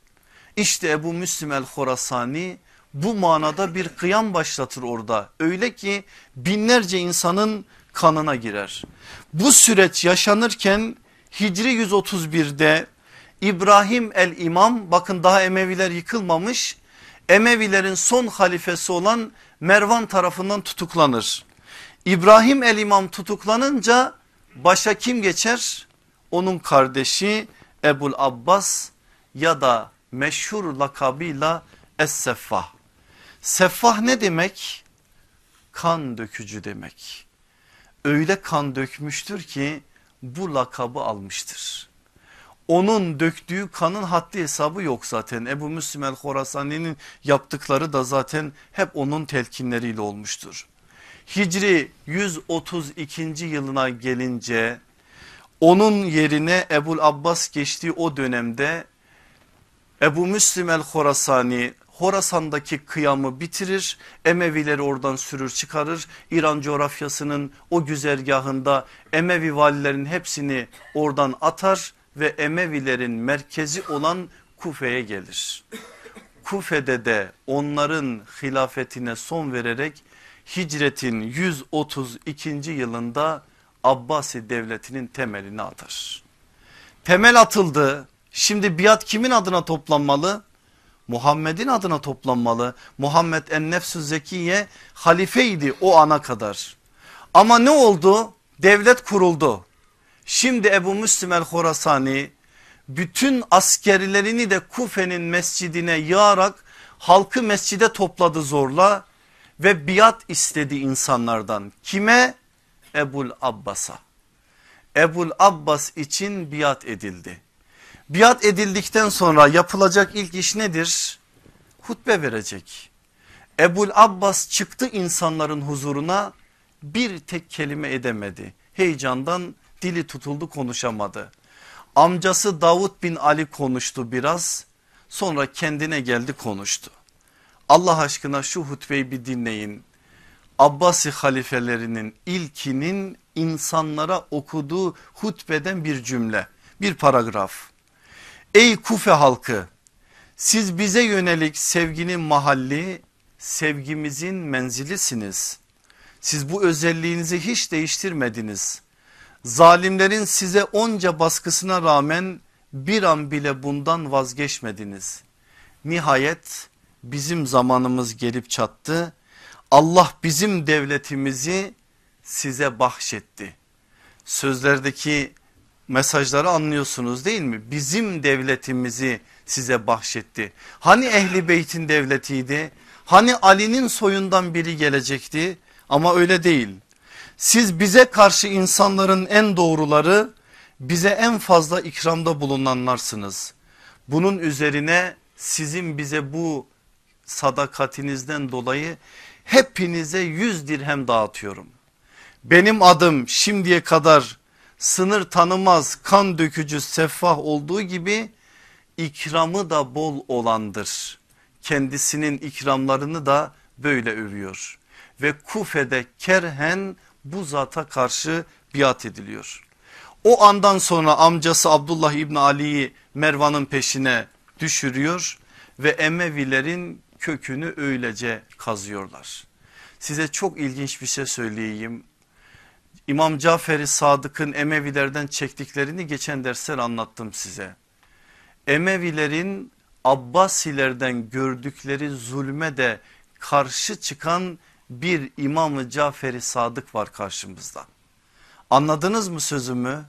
İşte Ebu Müslim el Horasani bu manada bir kıyam başlatır orada. Öyle ki binlerce insanın kanına girer. Bu süreç yaşanırken Hicri 131'de İbrahim el İmam bakın daha Emeviler yıkılmamış. Emevilerin son halifesi olan Mervan tarafından tutuklanır. İbrahim el İmam tutuklanınca başa kim geçer? Onun kardeşi Ebul Abbas ya da meşhur lakabıyla Es-Seffah. Seffah ne demek? Kan dökücü demek. Öyle kan dökmüştür ki bu lakabı almıştır. Onun döktüğü kanın haddi hesabı yok zaten. Ebu Müslim el Horasani'nin yaptıkları da zaten hep onun telkinleriyle olmuştur. Hicri 132. yılına gelince onun yerine Ebul Abbas geçtiği o dönemde Ebu Müslim el Horasani Horasan'daki kıyamı bitirir Emevileri oradan sürür çıkarır İran coğrafyasının o güzergahında Emevi valilerin hepsini oradan atar ve Emevilerin merkezi olan Kufe'ye gelir. Kufe'de de onların hilafetine son vererek hicretin 132. yılında Abbasi devletinin temelini atar. Temel atıldı. Şimdi biat kimin adına toplanmalı? Muhammed'in adına toplanmalı. Muhammed en nefsü zekiye halifeydi o ana kadar. Ama ne oldu? Devlet kuruldu. Şimdi Ebu Müslim el Horasani bütün askerlerini de Kufe'nin mescidine yağarak halkı mescide topladı zorla ve biat istedi insanlardan. Kime? Ebul Abbas'a. Ebul Abbas için biat edildi. Biat edildikten sonra yapılacak ilk iş nedir? Hutbe verecek. Ebul Abbas çıktı insanların huzuruna bir tek kelime edemedi. Heyecandan dili tutuldu konuşamadı. Amcası Davut bin Ali konuştu biraz sonra kendine geldi konuştu. Allah aşkına şu hutbeyi bir dinleyin. Abbasi halifelerinin ilkinin insanlara okuduğu hutbeden bir cümle bir paragraf. Ey Kufe halkı siz bize yönelik sevginin mahalli sevgimizin menzilisiniz. Siz bu özelliğinizi hiç değiştirmediniz. Zalimlerin size onca baskısına rağmen bir an bile bundan vazgeçmediniz. Nihayet bizim zamanımız gelip çattı. Allah bizim devletimizi size bahşetti. Sözlerdeki mesajları anlıyorsunuz değil mi? Bizim devletimizi size bahşetti. Hani ehli beytin devletiydi? Hani Ali'nin soyundan biri gelecekti? Ama öyle değil. Siz bize karşı insanların en doğruları bize en fazla ikramda bulunanlarsınız. Bunun üzerine sizin bize bu sadakatinizden dolayı hepinize yüz dirhem dağıtıyorum. Benim adım şimdiye kadar sınır tanımaz kan dökücü seffah olduğu gibi ikramı da bol olandır. Kendisinin ikramlarını da böyle övüyor ve Kufe'de kerhen bu zata karşı biat ediliyor. O andan sonra amcası Abdullah İbni Ali'yi Mervan'ın peşine düşürüyor ve Emevilerin kökünü öylece kazıyorlar. Size çok ilginç bir şey söyleyeyim. İmam Cafer-i Sadık'ın Emevilerden çektiklerini geçen dersler anlattım size. Emevilerin Abbasilerden gördükleri zulme de karşı çıkan bir İmam-ı Cafer-i Sadık var karşımızda. Anladınız mı sözümü?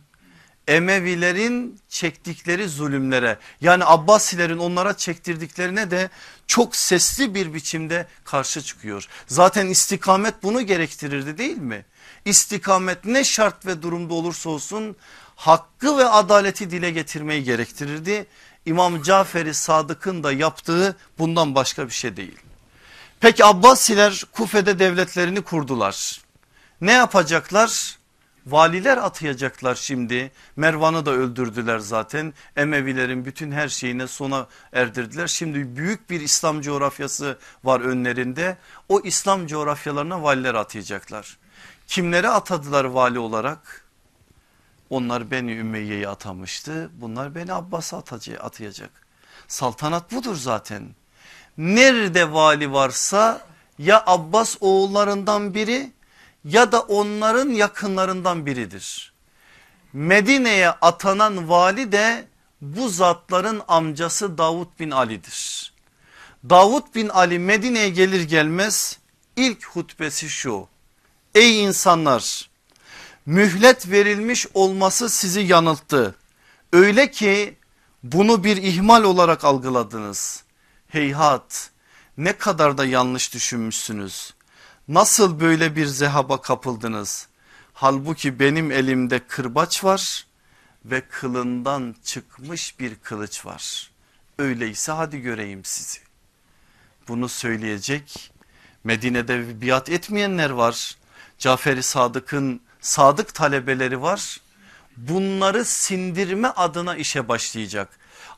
Emevilerin çektikleri zulümlere yani Abbasilerin onlara çektirdiklerine de çok sesli bir biçimde karşı çıkıyor. Zaten istikamet bunu gerektirirdi değil mi? İstikamet ne şart ve durumda olursa olsun hakkı ve adaleti dile getirmeyi gerektirirdi. İmam Cafer-i Sadık'ın da yaptığı bundan başka bir şey değil. Peki Abbasiler Kufe'de devletlerini kurdular. Ne yapacaklar? Valiler atayacaklar şimdi. Mervan'ı da öldürdüler zaten. Emevilerin bütün her şeyine sona erdirdiler. Şimdi büyük bir İslam coğrafyası var önlerinde. O İslam coğrafyalarına valiler atayacaklar. Kimleri atadılar vali olarak? Onlar Beni Ümeyye'yi atamıştı. Bunlar Beni Abbas'ı atayacak. Saltanat budur zaten. Nerede vali varsa ya Abbas oğullarından biri ya da onların yakınlarından biridir. Medine'ye atanan vali de bu zatların amcası Davut bin Ali'dir. Davut bin Ali Medine'ye gelir gelmez ilk hutbesi şu. Ey insanlar mühlet verilmiş olması sizi yanılttı. Öyle ki bunu bir ihmal olarak algıladınız. Heyhat ne kadar da yanlış düşünmüşsünüz. Nasıl böyle bir zehaba kapıldınız? Halbuki benim elimde kırbaç var ve kılından çıkmış bir kılıç var. Öyleyse hadi göreyim sizi. Bunu söyleyecek Medine'de biat etmeyenler var. Cafer-i Sadık'ın sadık talebeleri var. Bunları sindirme adına işe başlayacak.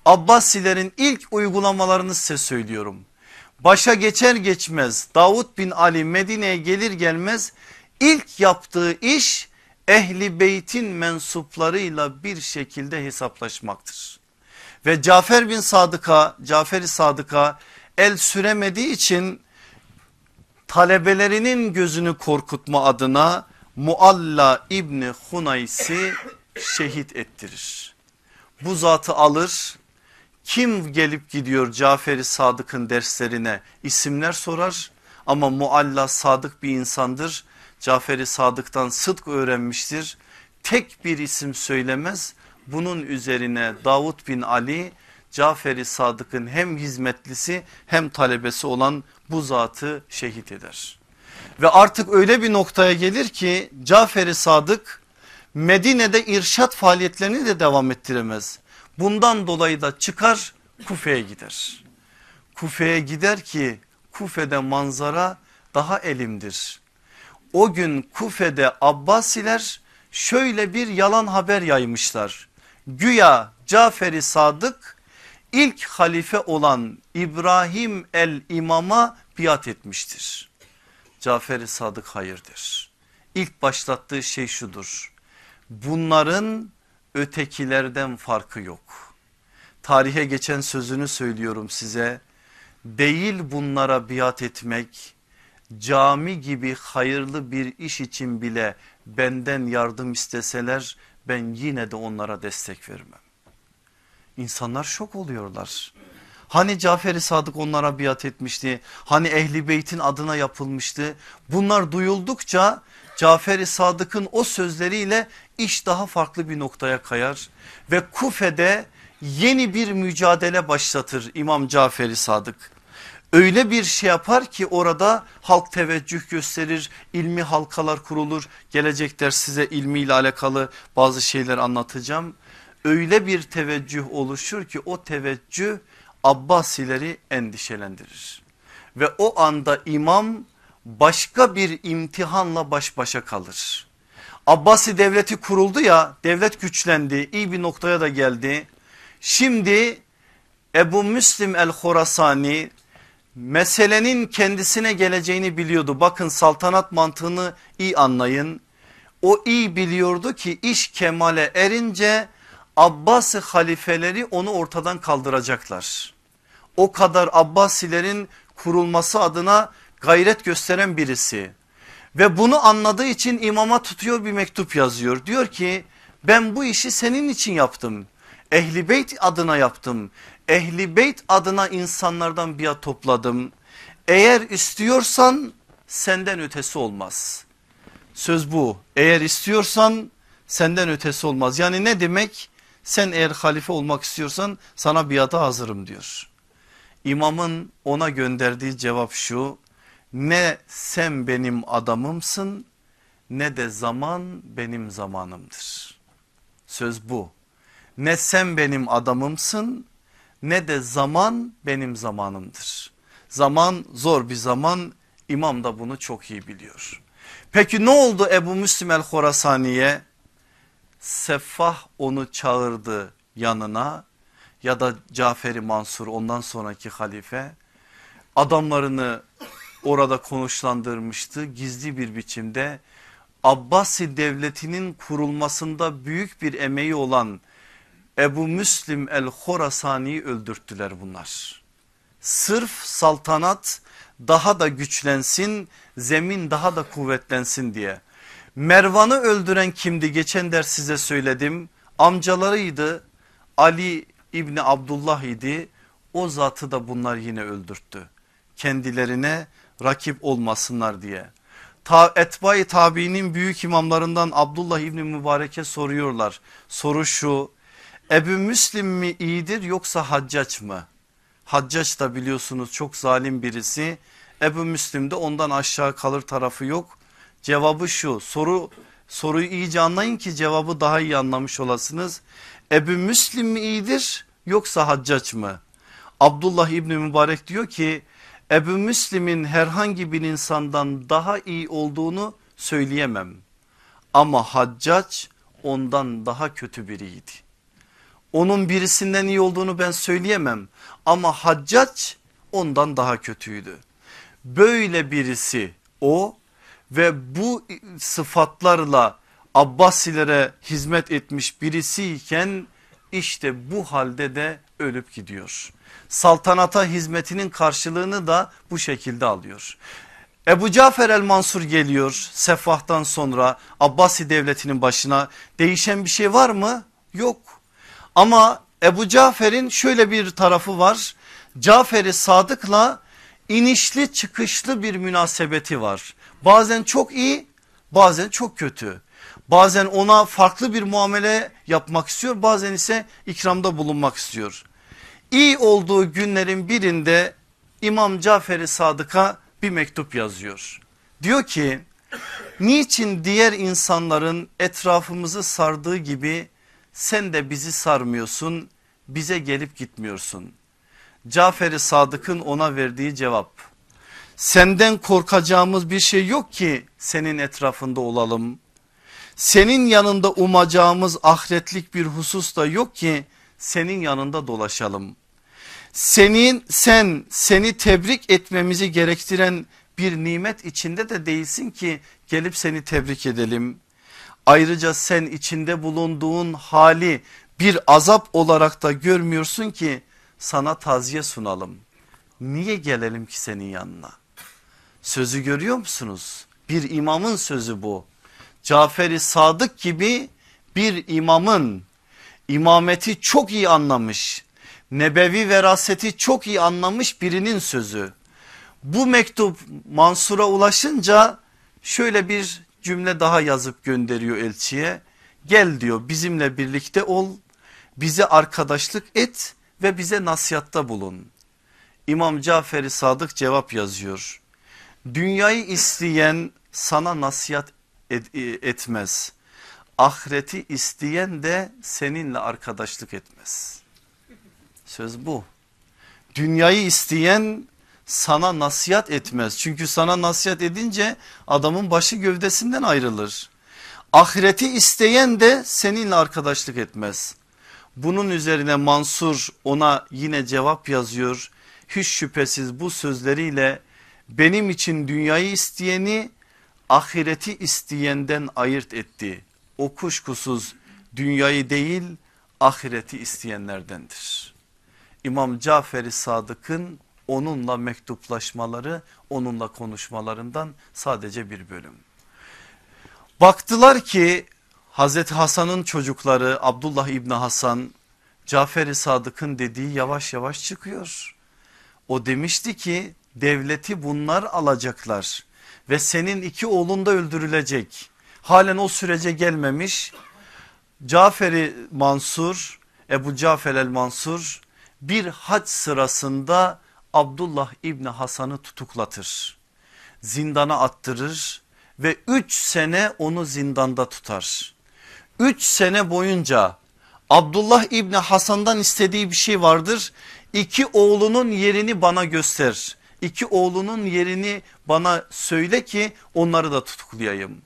Abbasilerin ilk uygulamalarını size söylüyorum. Başa geçer geçmez Davut bin Ali Medine'ye gelir gelmez ilk yaptığı iş ehli beytin mensuplarıyla bir şekilde hesaplaşmaktır. Ve Cafer bin Sadık'a Cafer-i Sadık'a el süremediği için talebelerinin gözünü korkutma adına Mualla İbni Hunays'i şehit ettirir. Bu zatı alır kim gelip gidiyor Cafer-i Sadık'ın derslerine isimler sorar ama Mualla sadık bir insandır. Cafer-i Sadık'tan sıdk öğrenmiştir. Tek bir isim söylemez. Bunun üzerine Davut bin Ali Cafer-i Sadık'ın hem hizmetlisi hem talebesi olan bu zatı şehit eder. Ve artık öyle bir noktaya gelir ki Cafer-i Sadık Medine'de irşat faaliyetlerini de devam ettiremez. Bundan dolayı da çıkar Kufe'ye gider. Kufe'ye gider ki Kufe'de manzara daha elimdir. o gün Kufe'de Abbasiler şöyle bir yalan haber yaymışlar. Güya Caferi Sadık ilk halife olan İbrahim el İmam'a biat etmiştir. Caferi Sadık hayırdır. İlk başlattığı şey şudur. Bunların ötekilerden farkı yok. Tarihe geçen sözünü söylüyorum size. Değil bunlara biat etmek cami gibi hayırlı bir iş için bile benden yardım isteseler ben yine de onlara destek vermem. İnsanlar şok oluyorlar. Hani Cafer-i Sadık onlara biat etmişti. Hani Ehli Beyt'in adına yapılmıştı. Bunlar duyuldukça Cafer-i Sadık'ın o sözleriyle iş daha farklı bir noktaya kayar. Ve Kufe'de yeni bir mücadele başlatır İmam Cafer-i Sadık. Öyle bir şey yapar ki orada halk teveccüh gösterir, ilmi halkalar kurulur. Gelecek ders size ilmiyle alakalı bazı şeyler anlatacağım. Öyle bir teveccüh oluşur ki o teveccüh Abbasileri endişelendirir. Ve o anda imam başka bir imtihanla baş başa kalır. Abbasi devleti kuruldu ya devlet güçlendi iyi bir noktaya da geldi. Şimdi Ebu Müslim el Khorasani meselenin kendisine geleceğini biliyordu. Bakın saltanat mantığını iyi anlayın. O iyi biliyordu ki iş kemale erince Abbasi halifeleri onu ortadan kaldıracaklar. O kadar Abbasilerin kurulması adına gayret gösteren birisi. Ve bunu anladığı için imama tutuyor bir mektup yazıyor. Diyor ki ben bu işi senin için yaptım. Ehli Beyt adına yaptım. Ehli Beyt adına insanlardan biat topladım. Eğer istiyorsan senden ötesi olmaz. Söz bu. Eğer istiyorsan senden ötesi olmaz. Yani ne demek? Sen eğer halife olmak istiyorsan sana biata hazırım diyor. İmamın ona gönderdiği cevap şu. Ne sen benim adamımsın ne de zaman benim zamanımdır. Söz bu. Ne sen benim adamımsın ne de zaman benim zamanımdır. Zaman zor bir zaman imam da bunu çok iyi biliyor. Peki ne oldu Ebu Müslim el Khorasani'ye? Seffah onu çağırdı yanına ya da Caferi Mansur ondan sonraki halife adamlarını orada konuşlandırmıştı gizli bir biçimde Abbasi devletinin kurulmasında büyük bir emeği olan Ebu Müslim el Khorasani'yi öldürttüler bunlar. Sırf saltanat daha da güçlensin zemin daha da kuvvetlensin diye. Mervan'ı öldüren kimdi geçen ders size söyledim amcalarıydı Ali İbni Abdullah idi o zatı da bunlar yine öldürttü. Kendilerine rakip olmasınlar diye. Ta, Etbai tabiinin büyük imamlarından Abdullah İbni Mübarek'e soruyorlar. Soru şu Ebu Müslim mi iyidir yoksa Haccaç mı? Haccaç da biliyorsunuz çok zalim birisi. Ebu Müslim de ondan aşağı kalır tarafı yok. Cevabı şu soru soruyu iyice anlayın ki cevabı daha iyi anlamış olasınız. Ebu Müslim mi iyidir yoksa Haccaç mı? Abdullah İbni Mübarek diyor ki Ebu Müslim'in herhangi bir insandan daha iyi olduğunu söyleyemem. Ama Haccaç ondan daha kötü biriydi. Onun birisinden iyi olduğunu ben söyleyemem ama Haccaç ondan daha kötüydü. Böyle birisi o ve bu sıfatlarla Abbasilere hizmet etmiş birisiyken işte bu halde de ölüp gidiyor. Saltanata hizmetinin karşılığını da bu şekilde alıyor. Ebu Cafer el Mansur geliyor Sefah'tan sonra Abbasi devletinin başına değişen bir şey var mı? Yok. Ama Ebu Cafer'in şöyle bir tarafı var. Cafer'i Sadık'la inişli çıkışlı bir münasebeti var. Bazen çok iyi bazen çok kötü. Bazen ona farklı bir muamele yapmak istiyor bazen ise ikramda bulunmak istiyor. İyi olduğu günlerin birinde İmam Cafer-i Sadık'a bir mektup yazıyor. Diyor ki niçin diğer insanların etrafımızı sardığı gibi sen de bizi sarmıyorsun bize gelip gitmiyorsun. Cafer-i Sadık'ın ona verdiği cevap Senden korkacağımız bir şey yok ki senin etrafında olalım. Senin yanında umacağımız ahiretlik bir husus da yok ki senin yanında dolaşalım. Senin sen seni tebrik etmemizi gerektiren bir nimet içinde de değilsin ki gelip seni tebrik edelim. Ayrıca sen içinde bulunduğun hali bir azap olarak da görmüyorsun ki sana taziye sunalım. Niye gelelim ki senin yanına? Sözü görüyor musunuz? Bir imamın sözü bu. Caferi Sadık gibi bir imamın imameti çok iyi anlamış. Nebevi veraseti çok iyi anlamış birinin sözü. Bu mektup Mansur'a ulaşınca şöyle bir cümle daha yazıp gönderiyor elçiye. Gel diyor bizimle birlikte ol, bize arkadaşlık et ve bize nasihatta bulun. İmam Caferi Sadık cevap yazıyor. Dünyayı isteyen sana nasihat et, etmez. Ahireti isteyen de seninle arkadaşlık etmez. Söz bu. Dünyayı isteyen sana nasihat etmez. Çünkü sana nasihat edince adamın başı gövdesinden ayrılır. Ahireti isteyen de seninle arkadaşlık etmez. Bunun üzerine Mansur ona yine cevap yazıyor. Hiç şüphesiz bu sözleriyle benim için dünyayı isteyeni ahireti isteyenden ayırt etti. O kuşkusuz dünyayı değil ahireti isteyenlerdendir. İmam Cafer-i Sadık'ın onunla mektuplaşmaları onunla konuşmalarından sadece bir bölüm. Baktılar ki Hazreti Hasan'ın çocukları Abdullah İbni Hasan Cafer-i Sadık'ın dediği yavaş yavaş çıkıyor. O demişti ki devleti bunlar alacaklar ve senin iki oğlun da öldürülecek. Halen o sürece gelmemiş. Caferi Mansur Ebu Cafer el Mansur bir hac sırasında Abdullah İbni Hasan'ı tutuklatır. Zindana attırır ve üç sene onu zindanda tutar. Üç sene boyunca Abdullah İbni Hasan'dan istediği bir şey vardır. İki oğlunun yerini bana göster. İki oğlunun yerini bana söyle ki onları da tutuklayayım.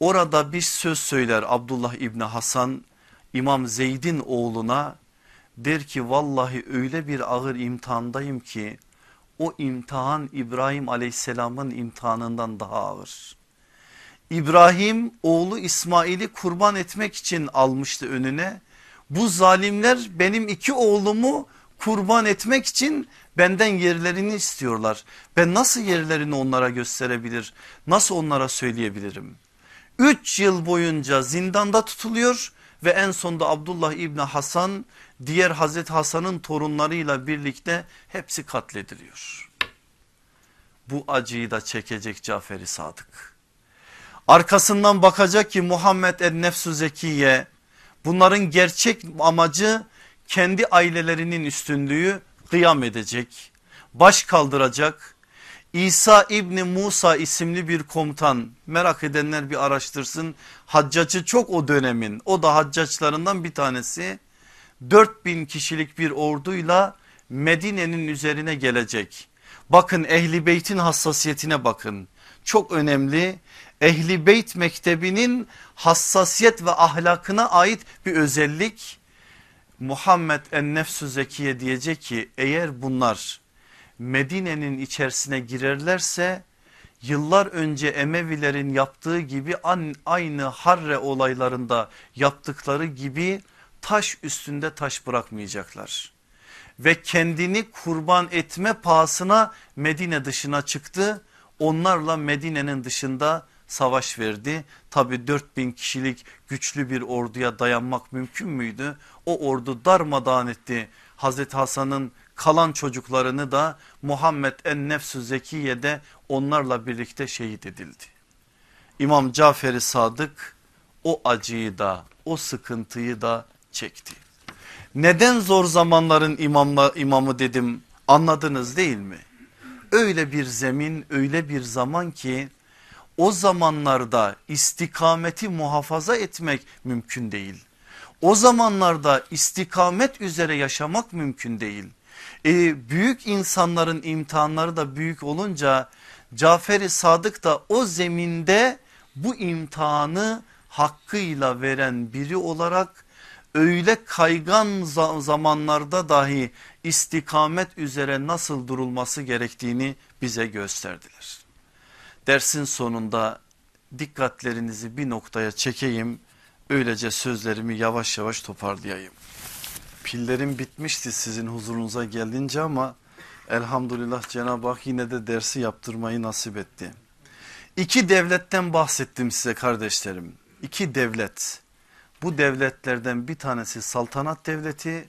Orada bir söz söyler Abdullah İbni Hasan İmam Zeyd'in oğluna der ki vallahi öyle bir ağır imtihandayım ki o imtihan İbrahim aleyhisselamın imtihanından daha ağır. İbrahim oğlu İsmail'i kurban etmek için almıştı önüne. Bu zalimler benim iki oğlumu kurban etmek için benden yerlerini istiyorlar. Ben nasıl yerlerini onlara gösterebilir? Nasıl onlara söyleyebilirim? Üç yıl boyunca zindanda tutuluyor ve en sonunda Abdullah İbni Hasan diğer Hazreti Hasan'ın torunlarıyla birlikte hepsi katlediliyor. Bu acıyı da çekecek Caferi Sadık. Arkasından bakacak ki Muhammed el Nefsu Zekiye bunların gerçek amacı kendi ailelerinin üstünlüğü kıyam edecek, baş kaldıracak. İsa İbni Musa isimli bir komutan merak edenler bir araştırsın. Haccacı çok o dönemin o da haccaçlarından bir tanesi. 4000 kişilik bir orduyla Medine'nin üzerine gelecek. Bakın Ehli Beyt'in hassasiyetine bakın. Çok önemli. Ehli Beyt mektebinin hassasiyet ve ahlakına ait bir özellik. Muhammed en nefsü zekiye diyecek ki eğer bunlar Medine'nin içerisine girerlerse yıllar önce Emevilerin yaptığı gibi aynı Harre olaylarında yaptıkları gibi taş üstünde taş bırakmayacaklar. Ve kendini kurban etme pahasına Medine dışına çıktı. Onlarla Medine'nin dışında savaş verdi. Tabi 4000 kişilik güçlü bir orduya dayanmak mümkün müydü? O ordu darmadağın etti. Hazreti Hasan'ın kalan çocuklarını da Muhammed en nefsü Zekiye'de onlarla birlikte şehit edildi. İmam Cafer-i Sadık o acıyı da o sıkıntıyı da çekti. Neden zor zamanların imamla, imamı dedim anladınız değil mi? Öyle bir zemin öyle bir zaman ki o zamanlarda istikameti muhafaza etmek mümkün değil. O zamanlarda istikamet üzere yaşamak mümkün değil. E, büyük insanların imtihanları da büyük olunca Cafer-i Sadık da o zeminde bu imtihanı hakkıyla veren biri olarak öyle kaygan zamanlarda dahi istikamet üzere nasıl durulması gerektiğini bize gösterdiler. Dersin sonunda dikkatlerinizi bir noktaya çekeyim. Öylece sözlerimi yavaş yavaş toparlayayım. Pillerim bitmişti sizin huzurunuza gelince ama elhamdülillah Cenab-ı Hak yine de dersi yaptırmayı nasip etti. İki devletten bahsettim size kardeşlerim. İki devlet. Bu devletlerden bir tanesi saltanat devleti,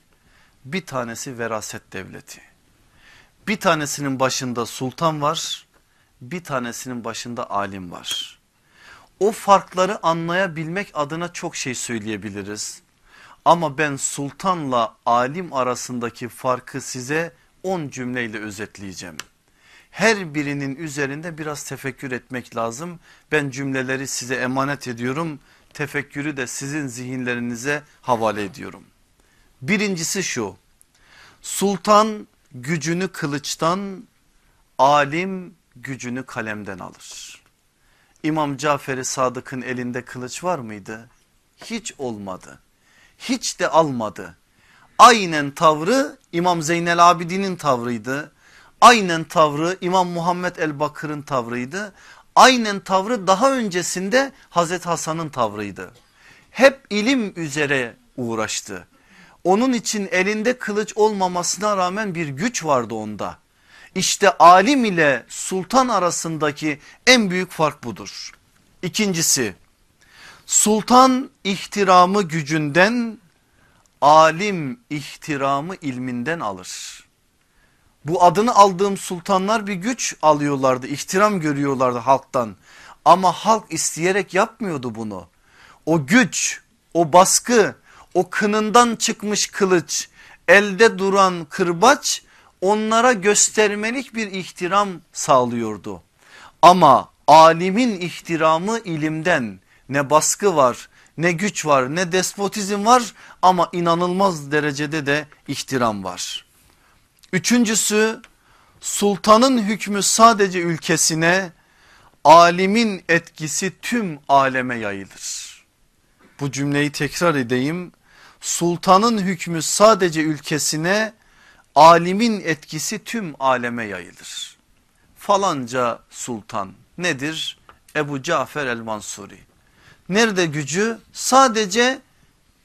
bir tanesi veraset devleti. Bir tanesinin başında sultan var, bir tanesinin başında alim var. O farkları anlayabilmek adına çok şey söyleyebiliriz. Ama ben sultanla alim arasındaki farkı size 10 cümleyle özetleyeceğim. Her birinin üzerinde biraz tefekkür etmek lazım. Ben cümleleri size emanet ediyorum. Tefekkürü de sizin zihinlerinize havale ediyorum. Birincisi şu. Sultan gücünü kılıçtan, alim gücünü kalemden alır. İmam Cafer-i Sadık'ın elinde kılıç var mıydı? Hiç olmadı. Hiç de almadı. Aynen tavrı İmam Zeynel Abidin'in tavrıydı. Aynen tavrı İmam Muhammed el Bakır'ın tavrıydı. Aynen tavrı daha öncesinde Hazreti Hasan'ın tavrıydı. Hep ilim üzere uğraştı. Onun için elinde kılıç olmamasına rağmen bir güç vardı onda. İşte alim ile sultan arasındaki en büyük fark budur. İkincisi sultan ihtiramı gücünden alim ihtiramı ilminden alır. Bu adını aldığım sultanlar bir güç alıyorlardı ihtiram görüyorlardı halktan ama halk isteyerek yapmıyordu bunu. O güç o baskı o kınından çıkmış kılıç elde duran kırbaç onlara göstermelik bir ihtiram sağlıyordu. Ama alimin ihtiramı ilimden ne baskı var ne güç var ne despotizm var ama inanılmaz derecede de ihtiram var. Üçüncüsü sultanın hükmü sadece ülkesine alimin etkisi tüm aleme yayılır. Bu cümleyi tekrar edeyim. Sultanın hükmü sadece ülkesine alimin etkisi tüm aleme yayılır. Falanca sultan nedir? Ebu Cafer el Mansuri. Nerede gücü? Sadece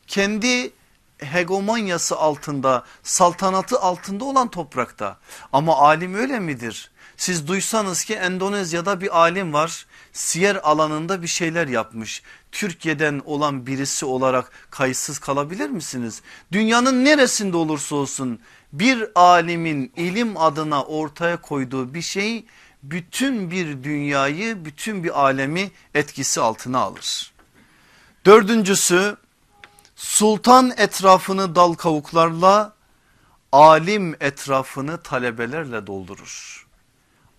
kendi hegemonyası altında saltanatı altında olan toprakta. Ama alim öyle midir? Siz duysanız ki Endonezya'da bir alim var siyer alanında bir şeyler yapmış. Türkiye'den olan birisi olarak kayıtsız kalabilir misiniz? Dünyanın neresinde olursa olsun bir alimin ilim adına ortaya koyduğu bir şey bütün bir dünyayı bütün bir alemi etkisi altına alır. Dördüncüsü sultan etrafını dal kavuklarla alim etrafını talebelerle doldurur.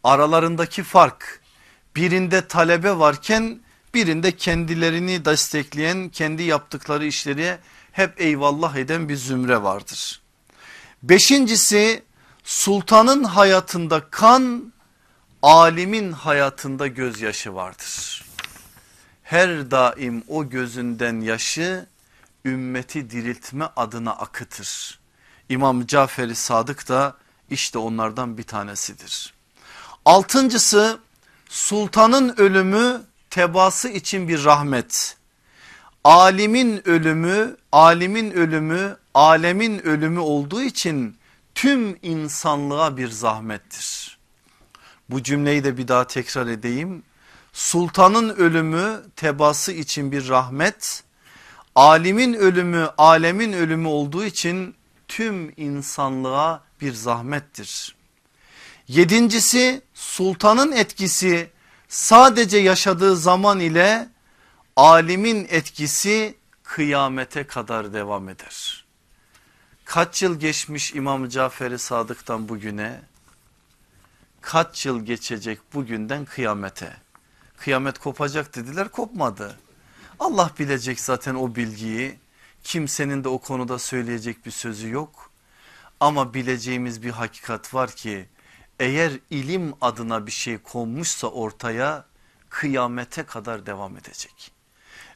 Aralarındaki fark birinde talebe varken birinde kendilerini destekleyen kendi yaptıkları işleri hep eyvallah eden bir zümre vardır. Beşincisi sultanın hayatında kan alimin hayatında gözyaşı vardır. Her daim o gözünden yaşı ümmeti diriltme adına akıtır. İmam Cafer-i Sadık da işte onlardan bir tanesidir. Altıncısı sultanın ölümü tebası için bir rahmet. Alimin ölümü, alimin ölümü, alemin ölümü olduğu için tüm insanlığa bir zahmettir. Bu cümleyi de bir daha tekrar edeyim. Sultanın ölümü tebası için bir rahmet, alimin ölümü alemin ölümü olduğu için tüm insanlığa bir zahmettir. Yedincisi sultanın etkisi sadece yaşadığı zaman ile alimin etkisi kıyamete kadar devam eder. Kaç yıl geçmiş İmam Cafer-i Sadık'tan bugüne? Kaç yıl geçecek bugünden kıyamete? Kıyamet kopacak dediler kopmadı. Allah bilecek zaten o bilgiyi. Kimsenin de o konuda söyleyecek bir sözü yok. Ama bileceğimiz bir hakikat var ki eğer ilim adına bir şey konmuşsa ortaya kıyamete kadar devam edecek.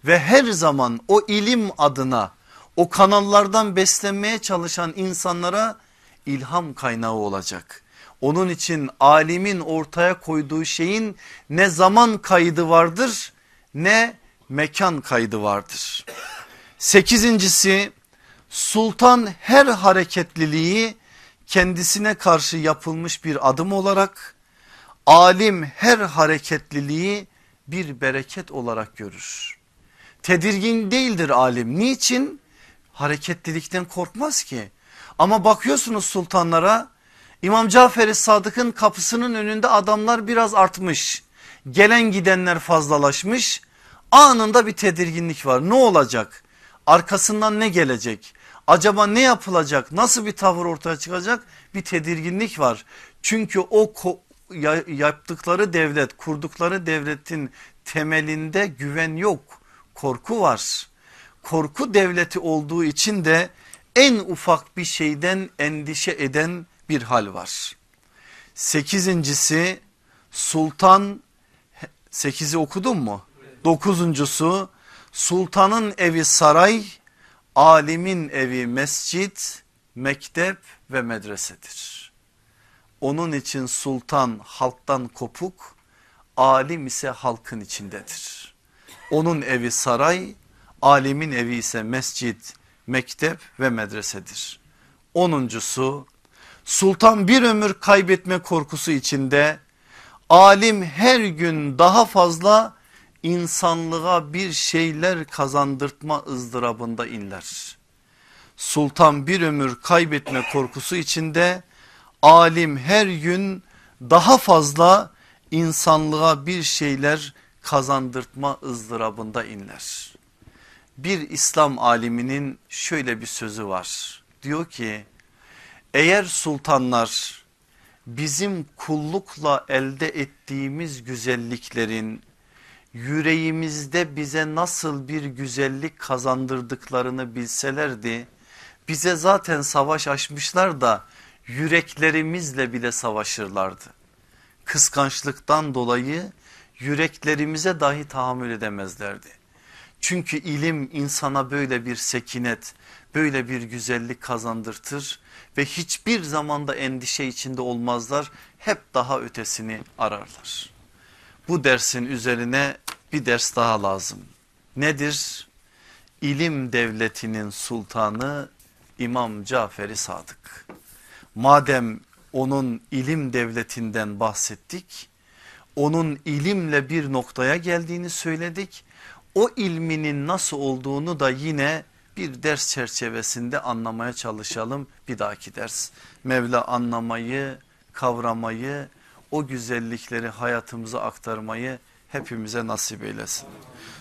Ve her zaman o ilim adına o kanallardan beslenmeye çalışan insanlara ilham kaynağı olacak. Onun için alimin ortaya koyduğu şeyin ne zaman kaydı vardır ne mekan kaydı vardır. Sekizincisi sultan her hareketliliği kendisine karşı yapılmış bir adım olarak alim her hareketliliği bir bereket olarak görür. Tedirgin değildir alim. Niçin? Hareketlilikten korkmaz ki. Ama bakıyorsunuz sultanlara İmam Cafer-i Sadık'ın kapısının önünde adamlar biraz artmış. Gelen gidenler fazlalaşmış. Anında bir tedirginlik var. Ne olacak? Arkasından ne gelecek? Acaba ne yapılacak? Nasıl bir tavır ortaya çıkacak? Bir tedirginlik var. Çünkü o yaptıkları devlet, kurdukları devletin temelinde güven yok. Korku var. Korku devleti olduğu için de en ufak bir şeyden endişe eden bir hal var. Sekizincisi sultan sekizi okudun mu? Dokuzuncusu sultanın evi saray, alimin evi mescit, mektep ve medresedir. Onun için sultan halktan kopuk, alim ise halkın içindedir. Onun evi saray, alimin evi ise mescit, mektep ve medresedir. Onuncusu sultan bir ömür kaybetme korkusu içinde alim her gün daha fazla insanlığa bir şeyler kazandırtma ızdırabında inler. Sultan bir ömür kaybetme korkusu içinde alim her gün daha fazla insanlığa bir şeyler kazandırtma ızdırabında inler. Bir İslam aliminin şöyle bir sözü var. Diyor ki eğer sultanlar bizim kullukla elde ettiğimiz güzelliklerin yüreğimizde bize nasıl bir güzellik kazandırdıklarını bilselerdi bize zaten savaş açmışlar da yüreklerimizle bile savaşırlardı. Kıskançlıktan dolayı yüreklerimize dahi tahammül edemezlerdi. Çünkü ilim insana böyle bir sekinet, böyle bir güzellik kazandırtır ve hiçbir zamanda endişe içinde olmazlar. Hep daha ötesini ararlar. Bu dersin üzerine bir ders daha lazım. Nedir? İlim devletinin sultanı İmam Cafer-i Sadık. Madem onun ilim devletinden bahsettik, onun ilimle bir noktaya geldiğini söyledik. O ilminin nasıl olduğunu da yine bir ders çerçevesinde anlamaya çalışalım bir dahaki ders. Mevla anlamayı, kavramayı, o güzellikleri hayatımıza aktarmayı hepimize nasip eylesin.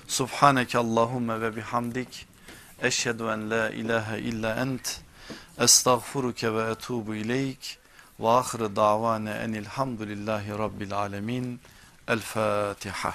Subhaneke Allahümme ve bihamdik. Eşhedü en la ilahe illa ent. Estağfuruke ve etubu ileyk. Ve ahire davane enilhamdülillahi rabbil alemin. El Fatiha.